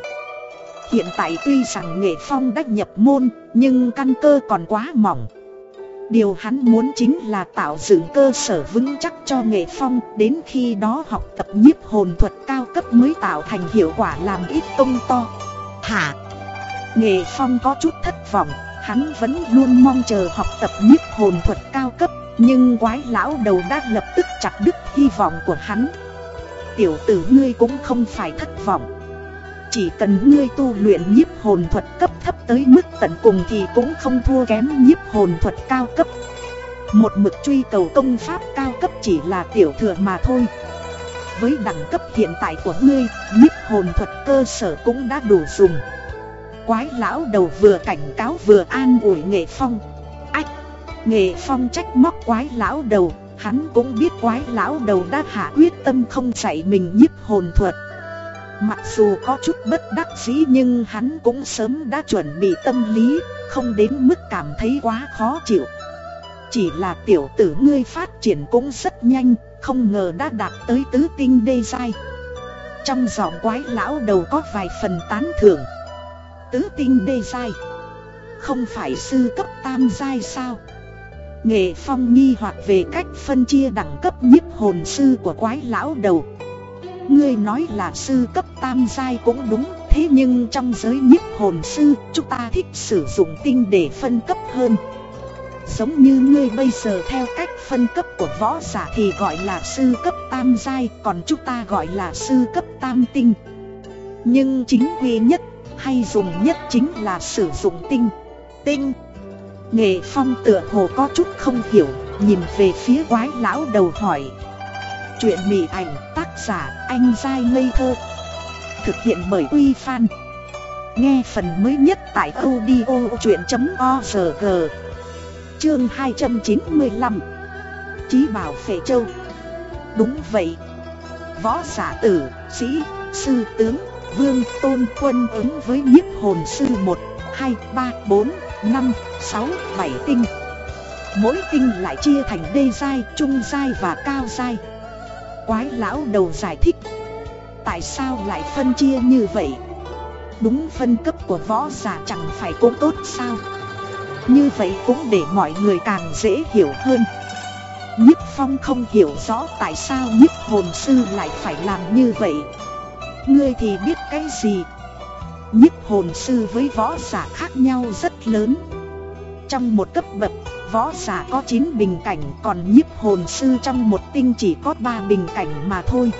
Hiện tại tuy rằng nghệ phong đã nhập môn, Nhưng căn cơ còn quá mỏng. Điều hắn muốn chính là tạo dựng cơ sở vững chắc cho nghệ phong, Đến khi đó học tập nhiếp hồn thuật cao cấp mới tạo thành hiệu quả làm ít công to. Hả? Nghệ phong có chút thất vọng, Hắn vẫn luôn mong chờ học tập nhiếp hồn thuật cao cấp, Nhưng quái lão đầu đã lập tức chặt đứt hy vọng của hắn. Tiểu tử ngươi cũng không phải thất vọng chỉ cần ngươi tu luyện nhiếp hồn thuật cấp thấp tới mức tận cùng thì cũng không thua kém nhiếp hồn thuật cao cấp. Một mực truy cầu công pháp cao cấp chỉ là tiểu thừa mà thôi. Với đẳng cấp hiện tại của ngươi, nhiếp hồn thuật cơ sở cũng đã đủ dùng. Quái lão đầu vừa cảnh cáo vừa an ủi nghệ phong. Ách, nghệ phong trách móc quái lão đầu Hắn cũng biết quái lão đầu đã hạ quyết tâm không dạy mình nhiếp hồn thuật. Mặc dù có chút bất đắc dĩ nhưng hắn cũng sớm đã chuẩn bị tâm lý, không đến mức cảm thấy quá khó chịu. Chỉ là tiểu tử ngươi phát triển cũng rất nhanh, không ngờ đã đạt tới tứ tinh đê giai. Trong giọng quái lão đầu có vài phần tán thưởng. Tứ tinh đê giai, không phải sư cấp tam giai sao? Nghệ phong nghi hoặc về cách phân chia đẳng cấp nhiếp hồn sư của quái lão đầu. Ngươi nói là sư cấp tam giai cũng đúng, Thế nhưng trong giới nhiếp hồn sư, Chúng ta thích sử dụng tinh để phân cấp hơn. Giống như ngươi bây giờ theo cách phân cấp của võ giả thì gọi là sư cấp tam giai, Còn chúng ta gọi là sư cấp tam tinh. Nhưng chính quy nhất, hay dùng nhất chính là sử dụng tinh. Tinh. Nghệ phong tựa hồ có chút không hiểu, Nhìn về phía quái lão đầu hỏi. Chuyện mị ảnh tác tác giả anh dai ngây thơ. Thực hiện bởi Uy Fan Nghe phần mới nhất tại audio chuyện.org Chương 295 Chí bảo Phệ Châu. Đúng vậy. Võ giả tử, sĩ, sư tướng, vương, tôn, quân ứng với nhiếp hồn sư 1, 2, 3, 4, 5, 6, 7 tinh. Mỗi tinh lại chia thành đê giai, trung giai và cao giai. Quái lão đầu giải thích. Tại sao lại phân chia như vậy? Đúng phân cấp của võ giả chẳng phải cũng tốt sao? Như vậy cũng để mọi người càng dễ hiểu hơn. Nhất Phong không hiểu rõ tại sao nhất hồn sư lại phải làm như vậy. Ngươi thì biết cái gì? Nhất hồn sư với võ giả khác nhau rất lớn. Trong một cấp bậc võ giả có 9 bình cảnh, Còn nhiếp hồn sư trong một tinh chỉ có 3 bình cảnh mà thôi.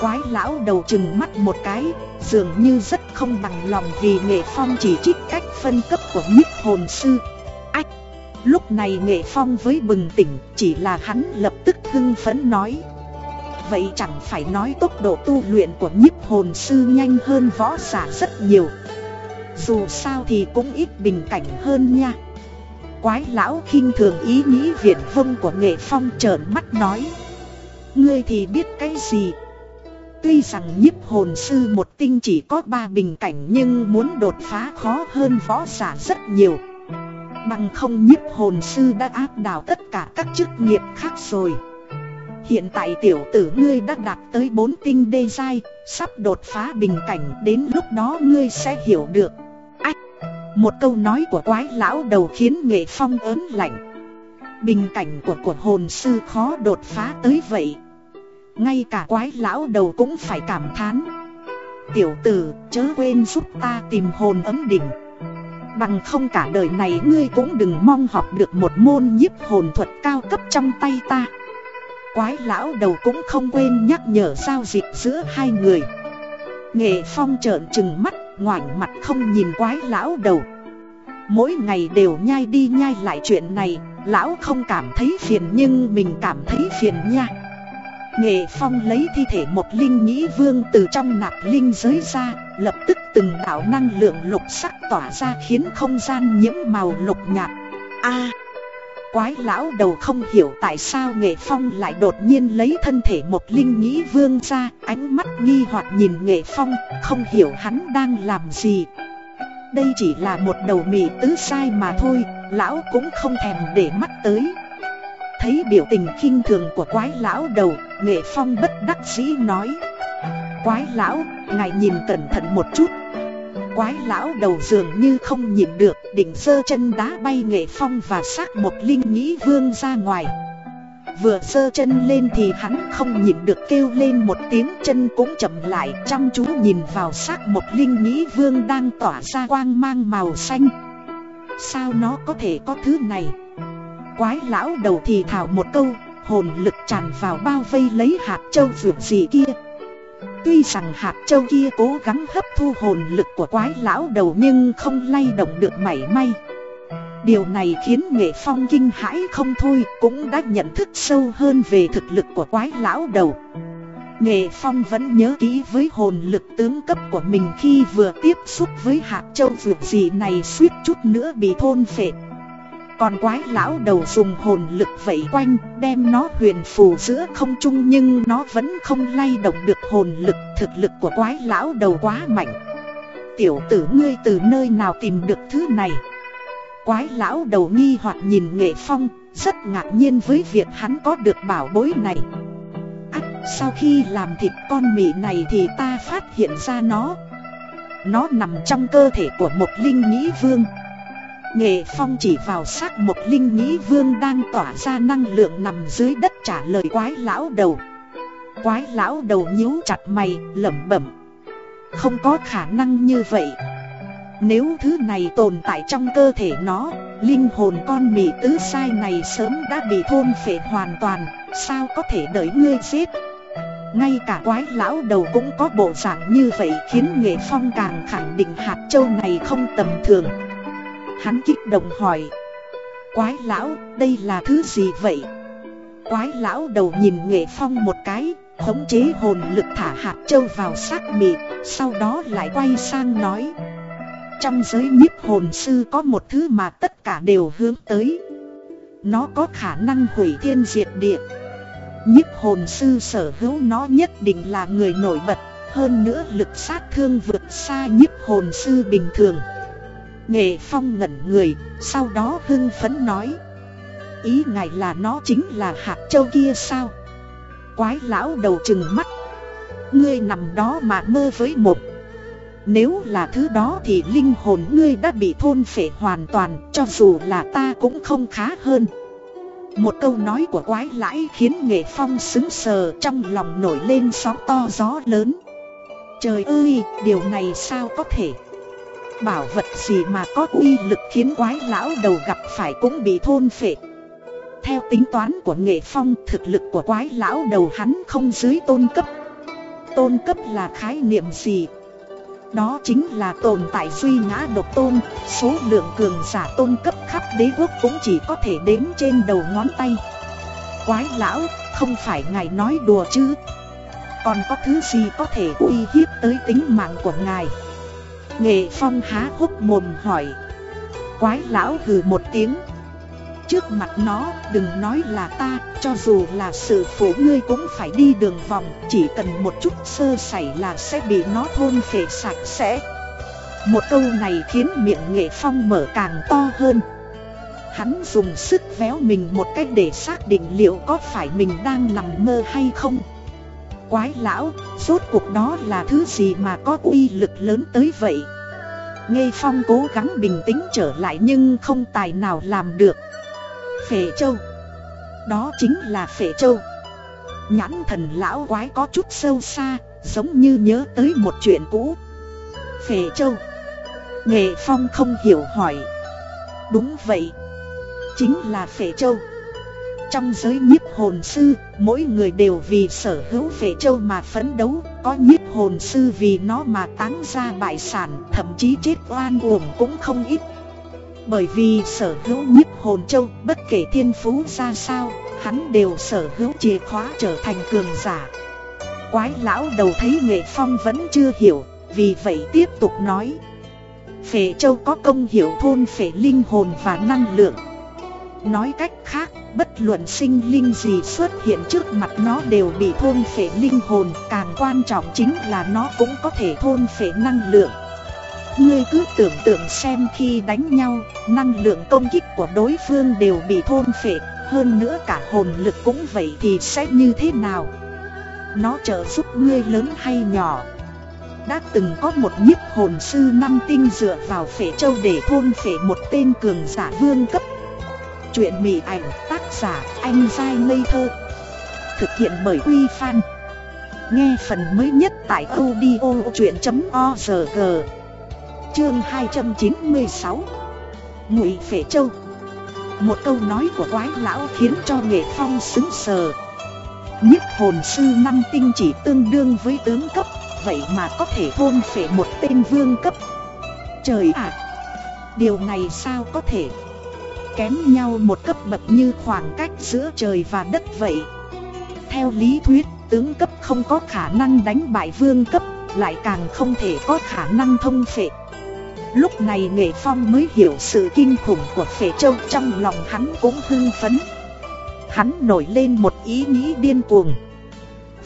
Quái lão đầu chừng mắt một cái, Dường như rất không bằng lòng vì nghệ phong chỉ trích cách phân cấp của nhiếp hồn sư. Ách! Lúc này nghệ phong với bừng tỉnh, Chỉ là hắn lập tức hưng phấn nói. Vậy chẳng phải nói tốc độ tu luyện của nhiếp hồn sư nhanh hơn võ giả rất nhiều. Dù sao thì cũng ít bình cảnh hơn nha. Quái lão khinh thường ý nghĩ viển vông của nghệ phong trợn mắt nói. Ngươi thì biết cái gì? Tuy rằng nhiếp hồn sư một tinh chỉ có ba bình cảnh nhưng muốn đột phá khó hơn võ giả rất nhiều. Bằng không nhiếp hồn sư đã áp đảo tất cả các chức nghiệp khác rồi. Hiện tại tiểu tử ngươi đã đạt tới bốn tinh đê giai, Sắp đột phá bình cảnh, đến lúc đó ngươi sẽ hiểu được. Một câu nói của quái lão đầu khiến nghệ phong ớn lạnh. Bình cảnh của của hồn sư khó đột phá tới vậy. Ngay cả quái lão đầu cũng phải cảm thán. Tiểu tử, chớ quên giúp ta tìm hồn ấm đỉnh. Bằng không cả đời này ngươi cũng đừng mong học được một môn nhiếp hồn thuật cao cấp trong tay ta. Quái lão đầu cũng không quên nhắc nhở giao dịch giữa hai người. Nghệ phong trợn trừng mắt ngoảnh mặt không nhìn quái lão đầu Mỗi ngày đều nhai đi nhai lại chuyện này Lão không cảm thấy phiền nhưng mình cảm thấy phiền nha Nghệ Phong lấy thi thể một linh nhĩ vương từ trong nạp linh giới ra, lập tức từng đạo năng lượng lục sắc tỏa ra khiến không gian nhiễm màu lục nhạt. A, quái lão đầu không hiểu tại sao Nghệ Phong lại đột nhiên lấy thân thể một linh nhĩ vương ra, ánh mắt nghi hoặc nhìn Nghệ Phong, không hiểu hắn đang làm gì. Đây chỉ là một đầu mì tứ sai mà thôi, lão cũng không thèm để mắt tới. Thấy biểu tình khinh thường của quái lão đầu, nghệ phong bất đắc dĩ nói Quái lão, ngài nhìn cẩn thận một chút Quái lão đầu dường như không nhịn được, định sơ chân đá bay nghệ phong và xác một linh nhĩ vương ra ngoài. Vừa sơ chân lên thì hắn không nhịn được kêu lên một tiếng chân cũng chậm lại chăm chú nhìn vào xác một linh nhĩ vương đang tỏa ra quang mang màu xanh. Sao nó có thể có thứ này? Quái lão đầu thì thảo một câu Hồn lực tràn vào bao vây lấy hạt châu vượt gì kia? Tuy rằng hạt châu kia cố gắng hấp thu hồn lực của quái lão đầu nhưng không lay động được mảy may. Điều này khiến nghệ phong kinh hãi không thôi, cũng đã nhận thức sâu hơn về thực lực của quái lão đầu. Nghệ phong vẫn nhớ kỹ với hồn lực tướng cấp của mình khi vừa tiếp xúc với hạt châu vượt gì này suýt chút nữa bị thôn phệ còn quái lão đầu dùng hồn lực vẫy quanh Đem nó huyền phù giữa không trung Nhưng nó vẫn không lay động được hồn lực Thực lực của quái lão đầu quá mạnh. Tiểu tử ngươi từ nơi nào tìm được thứ này? Quái lão đầu nghi hoặc nhìn nghệ phong Rất ngạc nhiên với việc hắn có được bảo bối này. À, Sau khi làm thịt con mị này thì ta phát hiện ra nó. Nó nằm trong cơ thể của một linh nhĩ vương. Nghệ Phong chỉ vào xác một linh nhĩ vương đang tỏa ra năng lượng nằm dưới đất trả lời quái lão đầu. Quái lão đầu nhíu chặt mày, lẩm bẩm. Không có khả năng như vậy. Nếu thứ này tồn tại trong cơ thể nó Linh hồn con mị tứ sai này sớm đã bị thôn phệ hoàn toàn Sao có thể đợi ngươi giết? Ngay cả quái lão đầu cũng có bộ dạng như vậy khiến Nghệ Phong càng khẳng định hạt châu này không tầm thường. Hắn kích động hỏi. Quái lão, đây là thứ gì vậy? Quái lão đầu nhìn nghệ phong một cái Khống chế hồn lực thả hạt châu vào xác mị Sau đó lại quay sang nói. Trong giới nhiếp hồn sư có một thứ mà tất cả đều hướng tới. Nó có khả năng hủy thiên diệt địa. Nhiếp hồn sư sở hữu nó nhất định là người nổi bật Hơn nữa lực sát thương vượt xa nhiếp hồn sư bình thường. Nghệ Phong ngẩn người, sau đó hưng phấn nói. Ý ngài là nó chính là hạt châu kia sao? Quái lão đầu trừng mắt. Ngươi nằm đó mà mơ với một. Nếu là thứ đó thì linh hồn ngươi đã bị thôn phệ hoàn toàn Cho dù là ta cũng không khá hơn. Một câu nói của quái lãi khiến nghệ phong xứng sờ Trong lòng nổi lên sóng to gió lớn. Trời ơi, điều này sao có thể? Bảo vật gì mà có uy lực khiến quái lão đầu gặp phải cũng bị thôn phệ. Theo tính toán của nghệ phong thực lực của quái lão đầu hắn không dưới tôn cấp. Tôn cấp là khái niệm gì? Đó chính là tồn tại duy ngã độc tôn Số lượng cường giả tôn cấp khắp đế quốc cũng chỉ có thể đếm trên đầu ngón tay. Quái lão, không phải ngài nói đùa chứ? Còn có thứ gì có thể uy hiếp tới tính mạng của ngài? Nghệ phong há hốc mồm hỏi. Quái lão hừ một tiếng. Trước mặt nó, đừng nói là ta, Cho dù là sự phủ ngươi cũng phải đi đường vòng, Chỉ cần một chút sơ sẩy là sẽ bị nó thôn phệ sạch sẽ. Một câu này khiến miệng nghệ phong mở càng to hơn. Hắn dùng sức véo mình một cách để xác định liệu có phải mình đang nằm mơ hay không. Quái lão, rốt cuộc đó là thứ gì mà có uy lực lớn tới vậy? Nghe Phong cố gắng bình tĩnh trở lại nhưng không tài nào làm được. Phệ Châu. Đó chính là Phệ Châu. Nhãn thần lão quái có chút sâu xa Giống như nhớ tới một chuyện cũ. Phệ Châu. Nghệ Phong không hiểu hỏi. Đúng vậy. Chính là Phệ Châu. Trong giới nhiếp hồn sư Mỗi người đều vì sở hữu Phệ Châu mà phấn đấu Có nhiếp hồn sư vì nó mà táng ra bại sản Thậm chí chết oan uổng cũng không ít. Bởi vì sở hữu nhiếp hồn châu bất kể thiên phú ra sao Hắn đều sở hữu chìa khóa trở thành cường giả. Quái lão đầu thấy nghệ phong vẫn chưa hiểu Vì vậy tiếp tục nói. Phệ châu có công hiệu thôn phệ linh hồn và năng lượng. Nói cách khác, bất luận sinh linh gì xuất hiện trước mặt nó đều bị thôn phệ linh hồn Càng quan trọng chính là nó cũng có thể thôn phệ năng lượng Ngươi cứ tưởng tượng xem khi đánh nhau, năng lượng công kích của đối phương đều bị thôn phệ, hơn nữa cả hồn lực cũng vậy thì sẽ như thế nào? Nó trợ giúp ngươi lớn hay nhỏ? Đã từng có một nhiếp hồn sư năm tinh dựa vào phệ châu để thôn phệ một tên cường giả vương cấp. Chuyện mỉ ảnh tác giả anh dai ngây thơ. Thực hiện bởi Uy Phan. Nghe phần mới nhất tại audio chuyện.org Chương 296 Ngụy Phệ Châu. Một câu nói của quái lão khiến cho nghệ phong xứng sờ. Nhất hồn sư năm tinh chỉ tương đương với tướng cấp, Vậy mà có thể thôn phệ một tên vương cấp. Trời ạ! Điều này sao có thể? Kém nhau một cấp bậc như khoảng cách giữa trời và đất vậy Theo lý thuyết tướng cấp không có khả năng đánh bại vương cấp Lại càng không thể có khả năng thông phệ Lúc này Nghệ Phong mới hiểu sự kinh khủng của Phệ Châu trong lòng hắn cũng hưng phấn. Hắn nổi lên một ý nghĩ điên cuồng.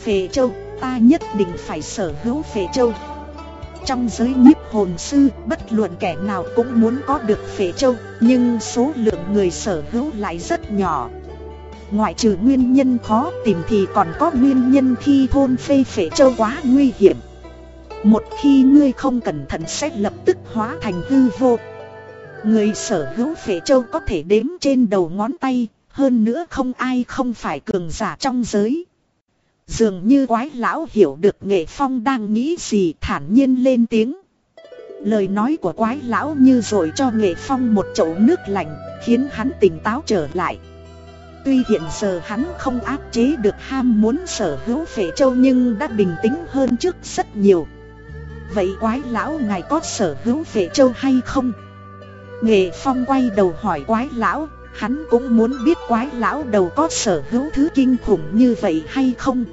Phệ Châu, ta nhất định phải sở hữu Phệ Châu. Trong giới nhiếp hồn sư, bất luận kẻ nào cũng muốn có được phế Châu, nhưng số lượng người sở hữu lại rất nhỏ. Ngoại trừ nguyên nhân khó tìm thì còn có nguyên nhân khi thôn phê phế Châu quá nguy hiểm. Một khi ngươi không cẩn thận sẽ lập tức hóa thành hư vô Người sở hữu phế châu có thể đếm trên đầu ngón tay Hơn nữa không ai không phải cường giả trong giới Dường như quái lão hiểu được nghệ phong đang nghĩ gì, thản nhiên lên tiếng. Lời nói của quái lão như rồi cho nghệ phong một chậu nước lạnh, Khiến hắn tỉnh táo trở lại. Tuy hiện giờ hắn không áp chế được ham muốn sở hữu phệ châu nhưng đã bình tĩnh hơn trước rất nhiều. Vậy quái lão ngài có sở hữu phệ châu hay không? Nghệ Phong quay đầu hỏi quái lão, Hắn cũng muốn biết quái lão đầu có sở hữu thứ kinh khủng như vậy hay không?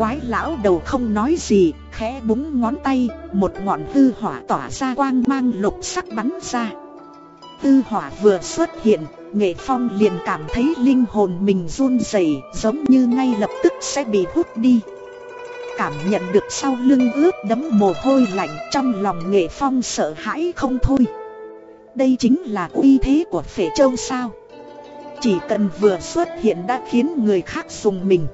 Quái lão đầu không nói gì, Khẽ búng ngón tay, Một ngọn hư hỏa tỏa ra quang mang lục sắc bắn ra. Tư hỏa vừa xuất hiện, Nghệ Phong liền cảm thấy linh hồn mình run rẩy, Giống như ngay lập tức sẽ bị hút đi. Cảm nhận được sau lưng ướt đấm mồ hôi lạnh trong lòng nghệ phong sợ hãi không thôi. Đây chính là uy thế của phệ châu sao? Chỉ cần vừa xuất hiện đã khiến người khác dùng mình.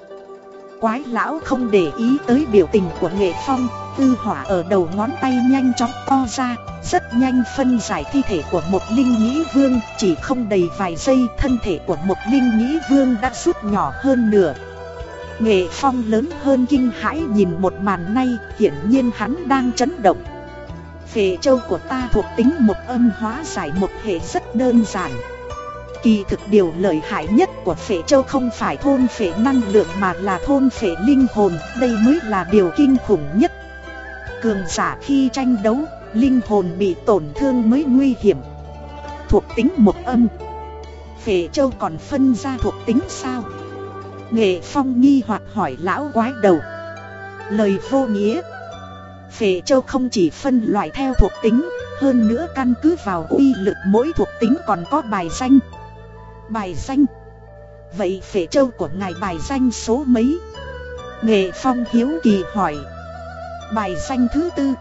Quái lão không để ý tới biểu tình của nghệ phong Tư hỏa ở đầu ngón tay nhanh chóng to ra Rất nhanh phân giải thi thể của một linh nhĩ vương Chỉ không đầy vài giây thân thể của một linh nhĩ vương đã rút nhỏ hơn nửa Nghệ Phong lớn hơn kinh hãi nhìn một màn này, hiển nhiên hắn đang chấn động. Phệ châu của ta thuộc tính một âm hóa giải một hệ rất đơn giản Kỳ thực điều lợi hại nhất của phệ châu không phải thôn phệ năng lượng mà là thôn phệ linh hồn Đây mới là điều kinh khủng nhất. Cường giả khi tranh đấu, linh hồn bị tổn thương mới nguy hiểm. Thuộc tính một âm. Phệ châu còn phân ra thuộc tính sao? Nghệ phong nghi hoặc hỏi lão quái đầu. Lời vô nghĩa. Phệ châu không chỉ phân loại theo thuộc tính Hơn nữa căn cứ vào uy lực mỗi thuộc tính còn có bài danh. Bài danh. Vậy phệ châu của ngài bài danh số mấy? Nghệ phong hiếu kỳ hỏi. Bài danh thứ tư.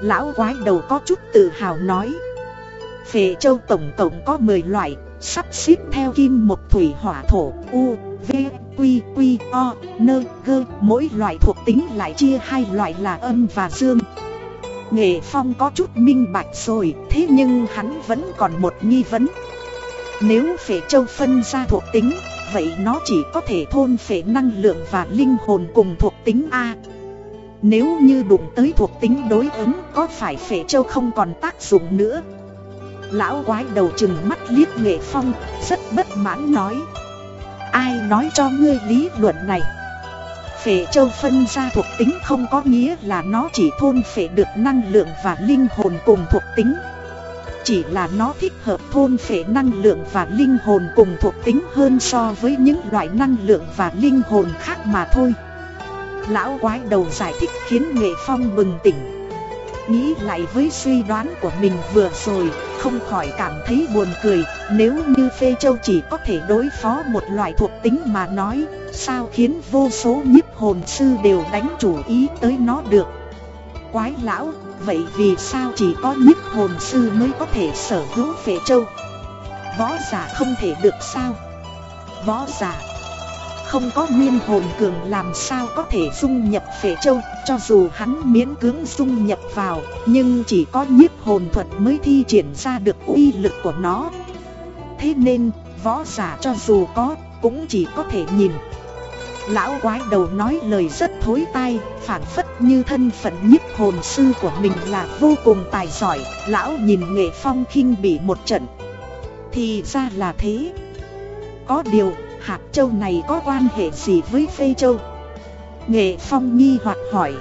Lão quái đầu có chút tự hào nói. Phệ châu tổng cộng có 10 loại Sắp xếp theo kim một thủy hỏa thổ U, V, Quy, Quy, O, Nơ, Gơ Mỗi loại thuộc tính lại chia hai loại là âm và dương. Nghệ Phong có chút minh bạch rồi Thế nhưng hắn vẫn còn một nghi vấn. Nếu phệ châu phân ra thuộc tính, Vậy nó chỉ có thể thôn phệ năng lượng và linh hồn cùng thuộc tính A. Nếu như đụng tới thuộc tính đối ứng, Có phải phệ châu không còn tác dụng nữa? Lão quái đầu chừng mắt liếc nghệ phong, Rất bất mãn nói. Ai nói cho ngươi lý luận này? Phệ châu phân ra thuộc tính không có nghĩa là nó chỉ thôn phệ được năng lượng và linh hồn cùng thuộc tính. Chỉ là nó thích hợp thôn phệ năng lượng và linh hồn cùng thuộc tính hơn so với những loại năng lượng và linh hồn khác mà thôi. Lão quái đầu giải thích khiến Nghệ Phong bừng tỉnh. Nghĩ lại với suy đoán của mình vừa rồi, Không khỏi cảm thấy buồn cười. Nếu như Phê Châu chỉ có thể đối phó một loại thuộc tính mà nói, Sao khiến vô số nhiếp hồn sư đều đánh chủ ý tới nó được? Quái lão, Vậy vì sao chỉ có nhiếp hồn sư mới có thể sở hữu Phệ Châu? Võ giả không thể được sao? Võ giả, không có nguyên hồn cường làm sao có thể dung nhập phệ châu? Cho dù hắn miễn cưỡng dung nhập vào, Nhưng chỉ có nhiếp hồn thuật mới thi triển ra được uy lực của nó. Thế nên, võ giả cho dù có, cũng chỉ có thể nhìn. Lão quái đầu nói lời rất thối tai, Phản phất như thân phận nhiếp hồn sư của mình là vô cùng tài giỏi, Lão nhìn nghệ phong khinh bị một trận. Thì ra là thế. Có điều, hạt châu này có quan hệ gì với phê châu? Nghệ phong nghi hoặc hỏi.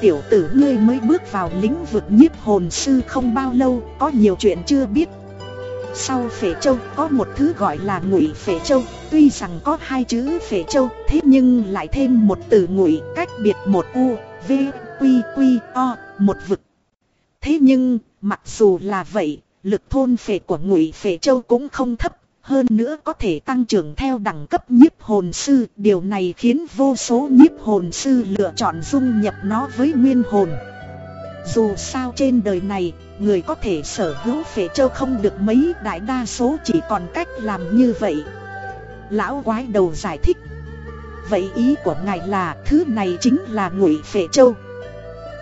Tiểu tử ngươi mới bước vào lĩnh vực nhiếp hồn sư không bao lâu, Có nhiều chuyện chưa biết. Sau phệ châu có một thứ gọi là ngụy phệ châu. Tuy rằng có hai chữ phệ châu Thế nhưng lại thêm một từ ngụy cách biệt một u V Quy Quy O một vực. Thế nhưng mặc dù là vậy Lực thôn phệ của ngụy phệ châu cũng không thấp hơn nữa có thể tăng trưởng theo đẳng cấp nhiếp hồn sư, điều này khiến vô số nhiếp hồn sư lựa chọn dung nhập nó với nguyên hồn. Dù sao trên đời này, người có thể sở hữu phệ châu không được mấy đại đa số chỉ còn cách làm như vậy. Lão quái đầu giải thích. Vậy ý của ngài là thứ này chính là ngụy phệ châu.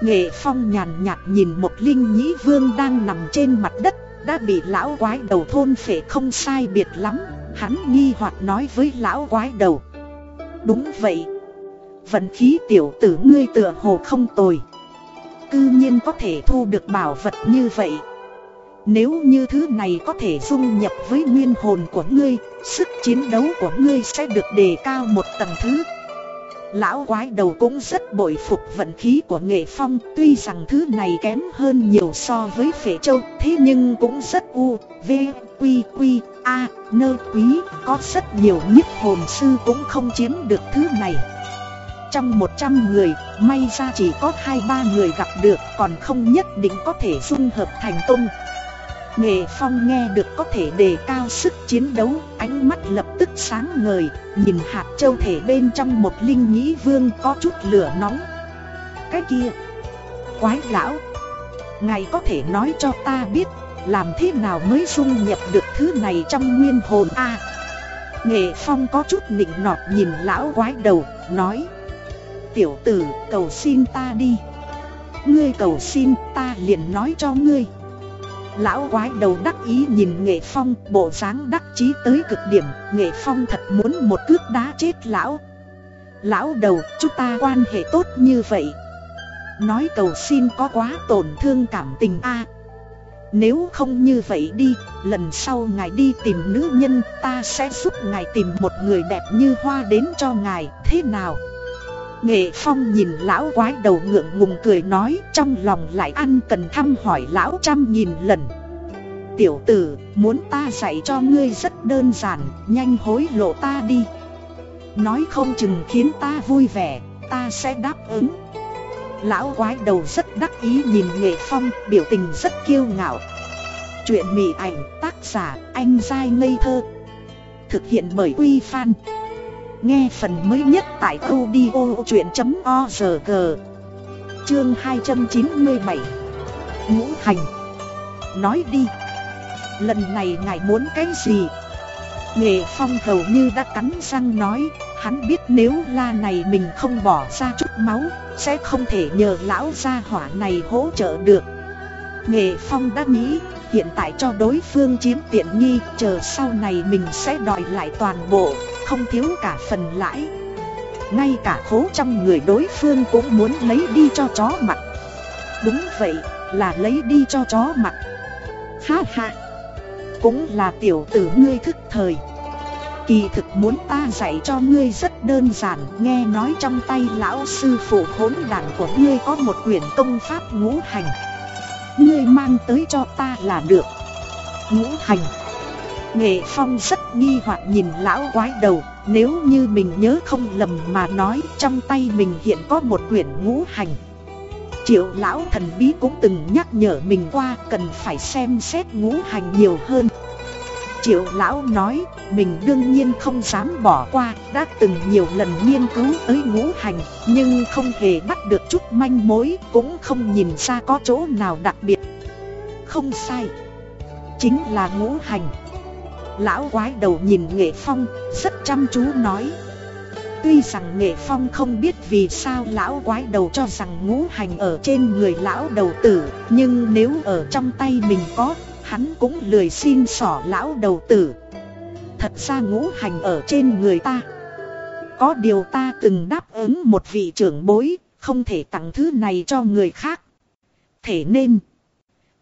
Nghệ phong nhàn nhạt nhìn một linh nhĩ vương đang nằm trên mặt đất đã bị lão quái đầu thôn phệ không sai biệt lắm Hắn nghi hoặc nói với lão quái đầu Đúng vậy Vận khí tiểu tử ngươi tựa hồ không tồi Cư nhiên có thể thu được bảo vật như vậy. Nếu như thứ này có thể dung nhập với nguyên hồn của ngươi Sức chiến đấu của ngươi sẽ được đề cao một tầng thứ. Lão quái đầu cũng rất bội phục vận khí của nghệ phong Tuy rằng thứ này kém hơn nhiều so với phệ châu Thế nhưng cũng rất u, v, quy, quy, a, nơ quý Có rất nhiều nhiếp hồn sư cũng không chiếm được thứ này. Trong 100 người, may ra chỉ có 2-3 người gặp được Còn không nhất định có thể dung hợp thành công Nghệ Phong nghe được có thể đề cao sức chiến đấu, ánh mắt lập tức sáng ngời, nhìn hạt châu thể bên trong một linh nhĩ vương có chút lửa nóng. Cái kia, quái lão, ngài có thể nói cho ta biết, làm thế nào mới dung nhập được thứ này trong nguyên hồn a Nghệ Phong có chút nịnh nọt nhìn lão quái đầu, nói Tiểu tử, cầu xin ta đi. Ngươi cầu xin ta liền nói cho ngươi. Lão quái đầu đắc ý nhìn Nghệ Phong bộ dáng đắc chí tới cực điểm Nghệ Phong thật muốn một cước đá chết lão. Lão đầu chúng ta quan hệ tốt như vậy. Nói cầu xin có quá tổn thương cảm tình a. Nếu không như vậy đi Lần sau ngài đi tìm nữ nhân Ta sẽ giúp ngài tìm một người đẹp như hoa đến cho ngài Thế nào? Nghệ Phong nhìn lão quái đầu ngượng ngùng cười nói Trong lòng lại ăn cần thăm hỏi lão trăm nghìn lần. Tiểu tử, muốn ta dạy cho ngươi rất đơn giản, nhanh hối lộ ta đi. Nói không chừng khiến ta vui vẻ, ta sẽ đáp ứng. Lão quái đầu rất đắc ý nhìn Nghệ Phong, biểu tình rất kiêu ngạo. Chuyện mị ảnh tác giả anh dai ngây thơ. Thực hiện bởi Quy Phan. Nghe phần mới nhất tại audio chuyện.org Chương 297 Ngũ Hành. Nói đi. Lần này ngài muốn cái gì? Nghệ Phong hầu như đã cắn răng nói, Hắn biết nếu la này mình không bỏ ra chút máu, Sẽ không thể nhờ lão gia hỏa này hỗ trợ được. Nghệ Phong đã nghĩ, Hiện tại cho đối phương chiếm tiện nghi, Chờ sau này mình sẽ đòi lại toàn bộ. Không thiếu cả phần lãi. Ngay cả khố trăm người đối phương cũng muốn lấy đi cho chó mặt. Đúng vậy, là lấy đi cho chó mặt. Ha ha, Cũng là tiểu tử ngươi thức thời. Kỳ thực muốn ta dạy cho ngươi rất đơn giản, Nghe nói trong tay lão sư phụ hỗn đàn của ngươi có một quyển công pháp ngũ hành. Ngươi mang tới cho ta là được. Ngũ hành. Nghệ Phong rất nghi hoặc nhìn lão quái đầu Nếu như mình nhớ không lầm mà nói Trong tay mình hiện có một quyển ngũ hành Triệu lão thần bí cũng từng nhắc nhở mình qua Cần phải xem xét ngũ hành nhiều hơn Triệu lão nói, mình đương nhiên không dám bỏ qua, đã từng nhiều lần nghiên cứu tới ngũ hành, nhưng không hề bắt được chút manh mối, cũng không nhìn ra có chỗ nào đặc biệt. Không sai, chính là ngũ hành. Lão quái đầu nhìn Nghệ Phong, rất chăm chú nói. Tuy rằng Nghệ Phong không biết vì sao lão quái đầu cho rằng ngũ hành ở trên người lão đầu tử, nhưng nếu ở trong tay mình có, hắn cũng lười xin sỏ lão đầu tử Thật ra ngũ hành ở trên người ta Có điều ta từng đáp ứng một vị trưởng bối Không thể tặng thứ này cho người khác Thế nên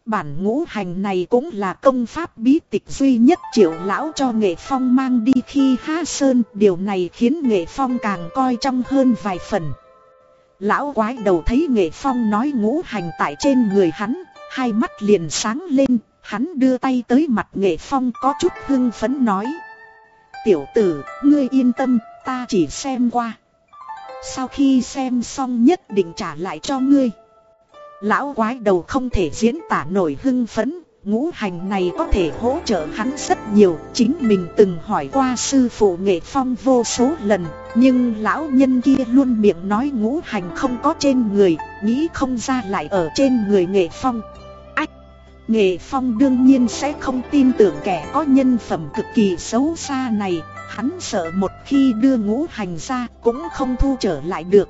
Bản ngũ hành này cũng là công pháp bí tịch duy nhất triệu lão cho nghệ phong mang đi khi há sơn. Điều này khiến nghệ phong càng coi trong hơn vài phần. Lão quái đầu thấy nghệ phong nói ngũ hành tại trên người hắn Hai mắt liền sáng lên Hắn đưa tay tới mặt nghệ phong có chút hưng phấn nói. Tiểu tử, ngươi yên tâm, ta chỉ xem qua. Sau khi xem xong nhất định trả lại cho ngươi. Lão quái đầu không thể diễn tả nổi hưng phấn Ngũ hành này có thể hỗ trợ hắn rất nhiều. Chính mình từng hỏi qua sư phụ nghệ phong vô số lần Nhưng lão nhân kia luôn miệng nói ngũ hành không có trên người Nghĩ không ra lại ở trên người nghệ phong. Ách, Nghệ Phong đương nhiên sẽ không tin tưởng kẻ có nhân phẩm cực kỳ xấu xa này. Hắn sợ một khi đưa ngũ hành ra cũng không thu trở lại được.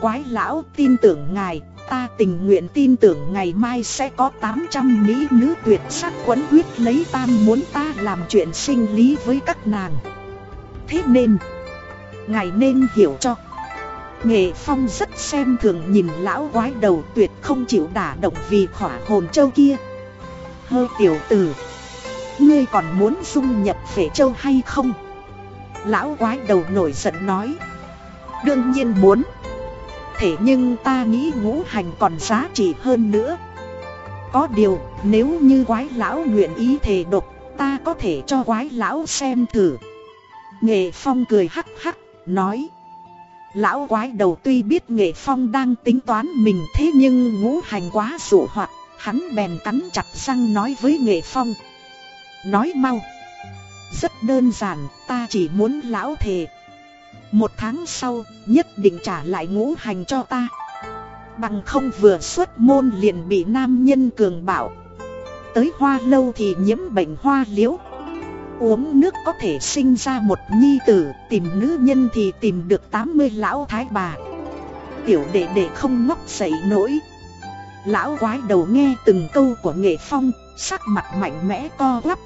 Quái lão tin tưởng ngài Ta tình nguyện tin tưởng ngày mai sẽ có 800 mỹ nữ tuyệt sắc quấn quyết lấy tam muốn ta làm chuyện sinh lý với các nàng. Thế nên, Ngài nên hiểu cho. Nghệ Phong rất xem thường nhìn lão quái đầu tuyệt không chịu đả động vì khỏa hồn châu kia. Hơ tiểu tử, Ngươi còn muốn dung nhập phệ châu hay không? Lão quái đầu nổi giận nói. Đương nhiên muốn thể nhưng ta nghĩ ngũ hành còn giá trị hơn nữa. Có điều, nếu như quái lão nguyện ý thề độc, Ta có thể cho quái lão xem thử. Nghệ Phong cười hắc hắc, nói, Lão quái đầu tuy biết Nghệ Phong đang tính toán mình thế nhưng ngũ hành quá dụ hoạt Hắn bèn cắn chặt răng nói với Nghệ Phong, Nói mau, Rất đơn giản, ta chỉ muốn lão thề một tháng sau nhất định trả lại ngũ hành cho ta. Bằng không vừa xuất môn liền bị nam nhân cường bảo. Tới hoa lâu thì nhiễm bệnh hoa liễu. Uống nước có thể sinh ra một nhi tử Tìm nữ nhân thì tìm được 80 lão thái bà. Tiểu đệ đệ không ngóc dậy nổi. Lão quái đầu nghe từng câu của nghệ phong, sắc mặt mạnh mẽ co quắp.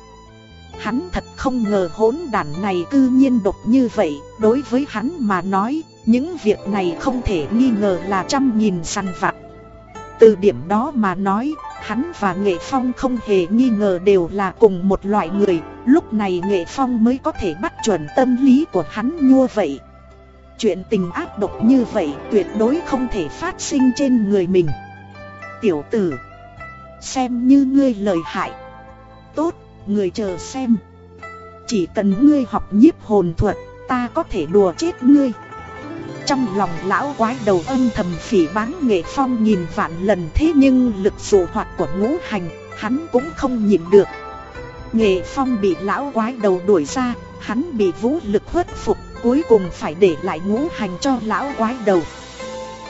Hắn thật không ngờ hỗn đàn này cư nhiên độc như vậy, đối với hắn mà nói, Những việc này không thể nghi ngờ là trăm nghìn săn vặt. Từ điểm đó mà nói, hắn và Nghệ Phong không hề nghi ngờ đều là cùng một loại người. Lúc này Nghệ Phong mới có thể bắt chuẩn tâm lý của hắn như vậy. Chuyện tình ác độc như vậy tuyệt đối không thể phát sinh trên người mình. Tiểu tử Xem như ngươi lời hại. Tốt, người chờ xem. Chỉ cần ngươi học nhiếp hồn thuật, Ta có thể đùa chết ngươi. Trong lòng lão quái đầu âm thầm phỉ bán nghệ phong nhìn vạn lần Thế nhưng lực dụ hoạt của ngũ hành, Hắn cũng không nhịn được. Nghệ phong bị lão quái đầu đuổi ra, Hắn bị vũ lực khuất phục, Cuối cùng phải để lại ngũ hành cho lão quái đầu.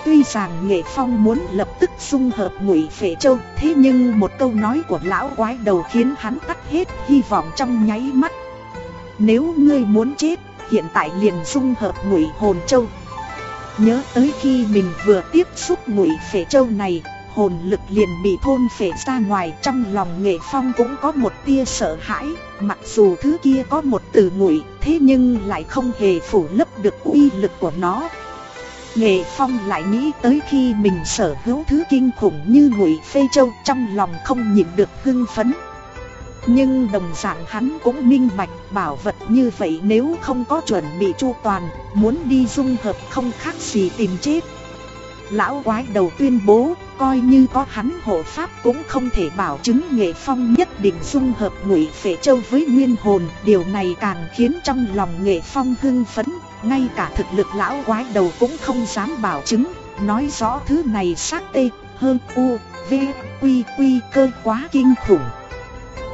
Tuy rằng Nghệ Phong muốn lập tức dung hợp ngụy phệ châu Thế nhưng một câu nói của lão quái đầu khiến hắn tắt hết hy vọng trong nháy mắt. Nếu ngươi muốn chết, hiện tại liền dung hợp ngụy hồn châu. Nhớ tới khi mình vừa tiếp xúc ngụy phệ châu này Hồn lực liền bị thôn phệ ra ngoài Trong lòng Nghệ Phong cũng có một tia sợ hãi Mặc dù thứ kia có một từ ngụy Thế nhưng lại không hề phủ lấp được uy lực của nó. Nghệ Phong lại nghĩ tới khi mình sở hữu thứ kinh khủng như ngụy phê châu trong lòng không nhịn được hưng phấn. Nhưng đồng dạng hắn cũng minh bạch bảo vật như vậy nếu không có chuẩn bị chu toàn, muốn đi dung hợp không khác gì tìm chết. Lão quái đầu tuyên bố, coi như có hắn hộ pháp cũng không thể bảo chứng nghệ phong nhất định dung hợp ngụy phệ châu với nguyên hồn. Điều này càng khiến trong lòng nghệ phong hưng phấn, ngay cả thực lực lão quái đầu cũng không dám bảo chứng, nói rõ thứ này xác tê, hơn u, v, quy quy cơ quá kinh khủng.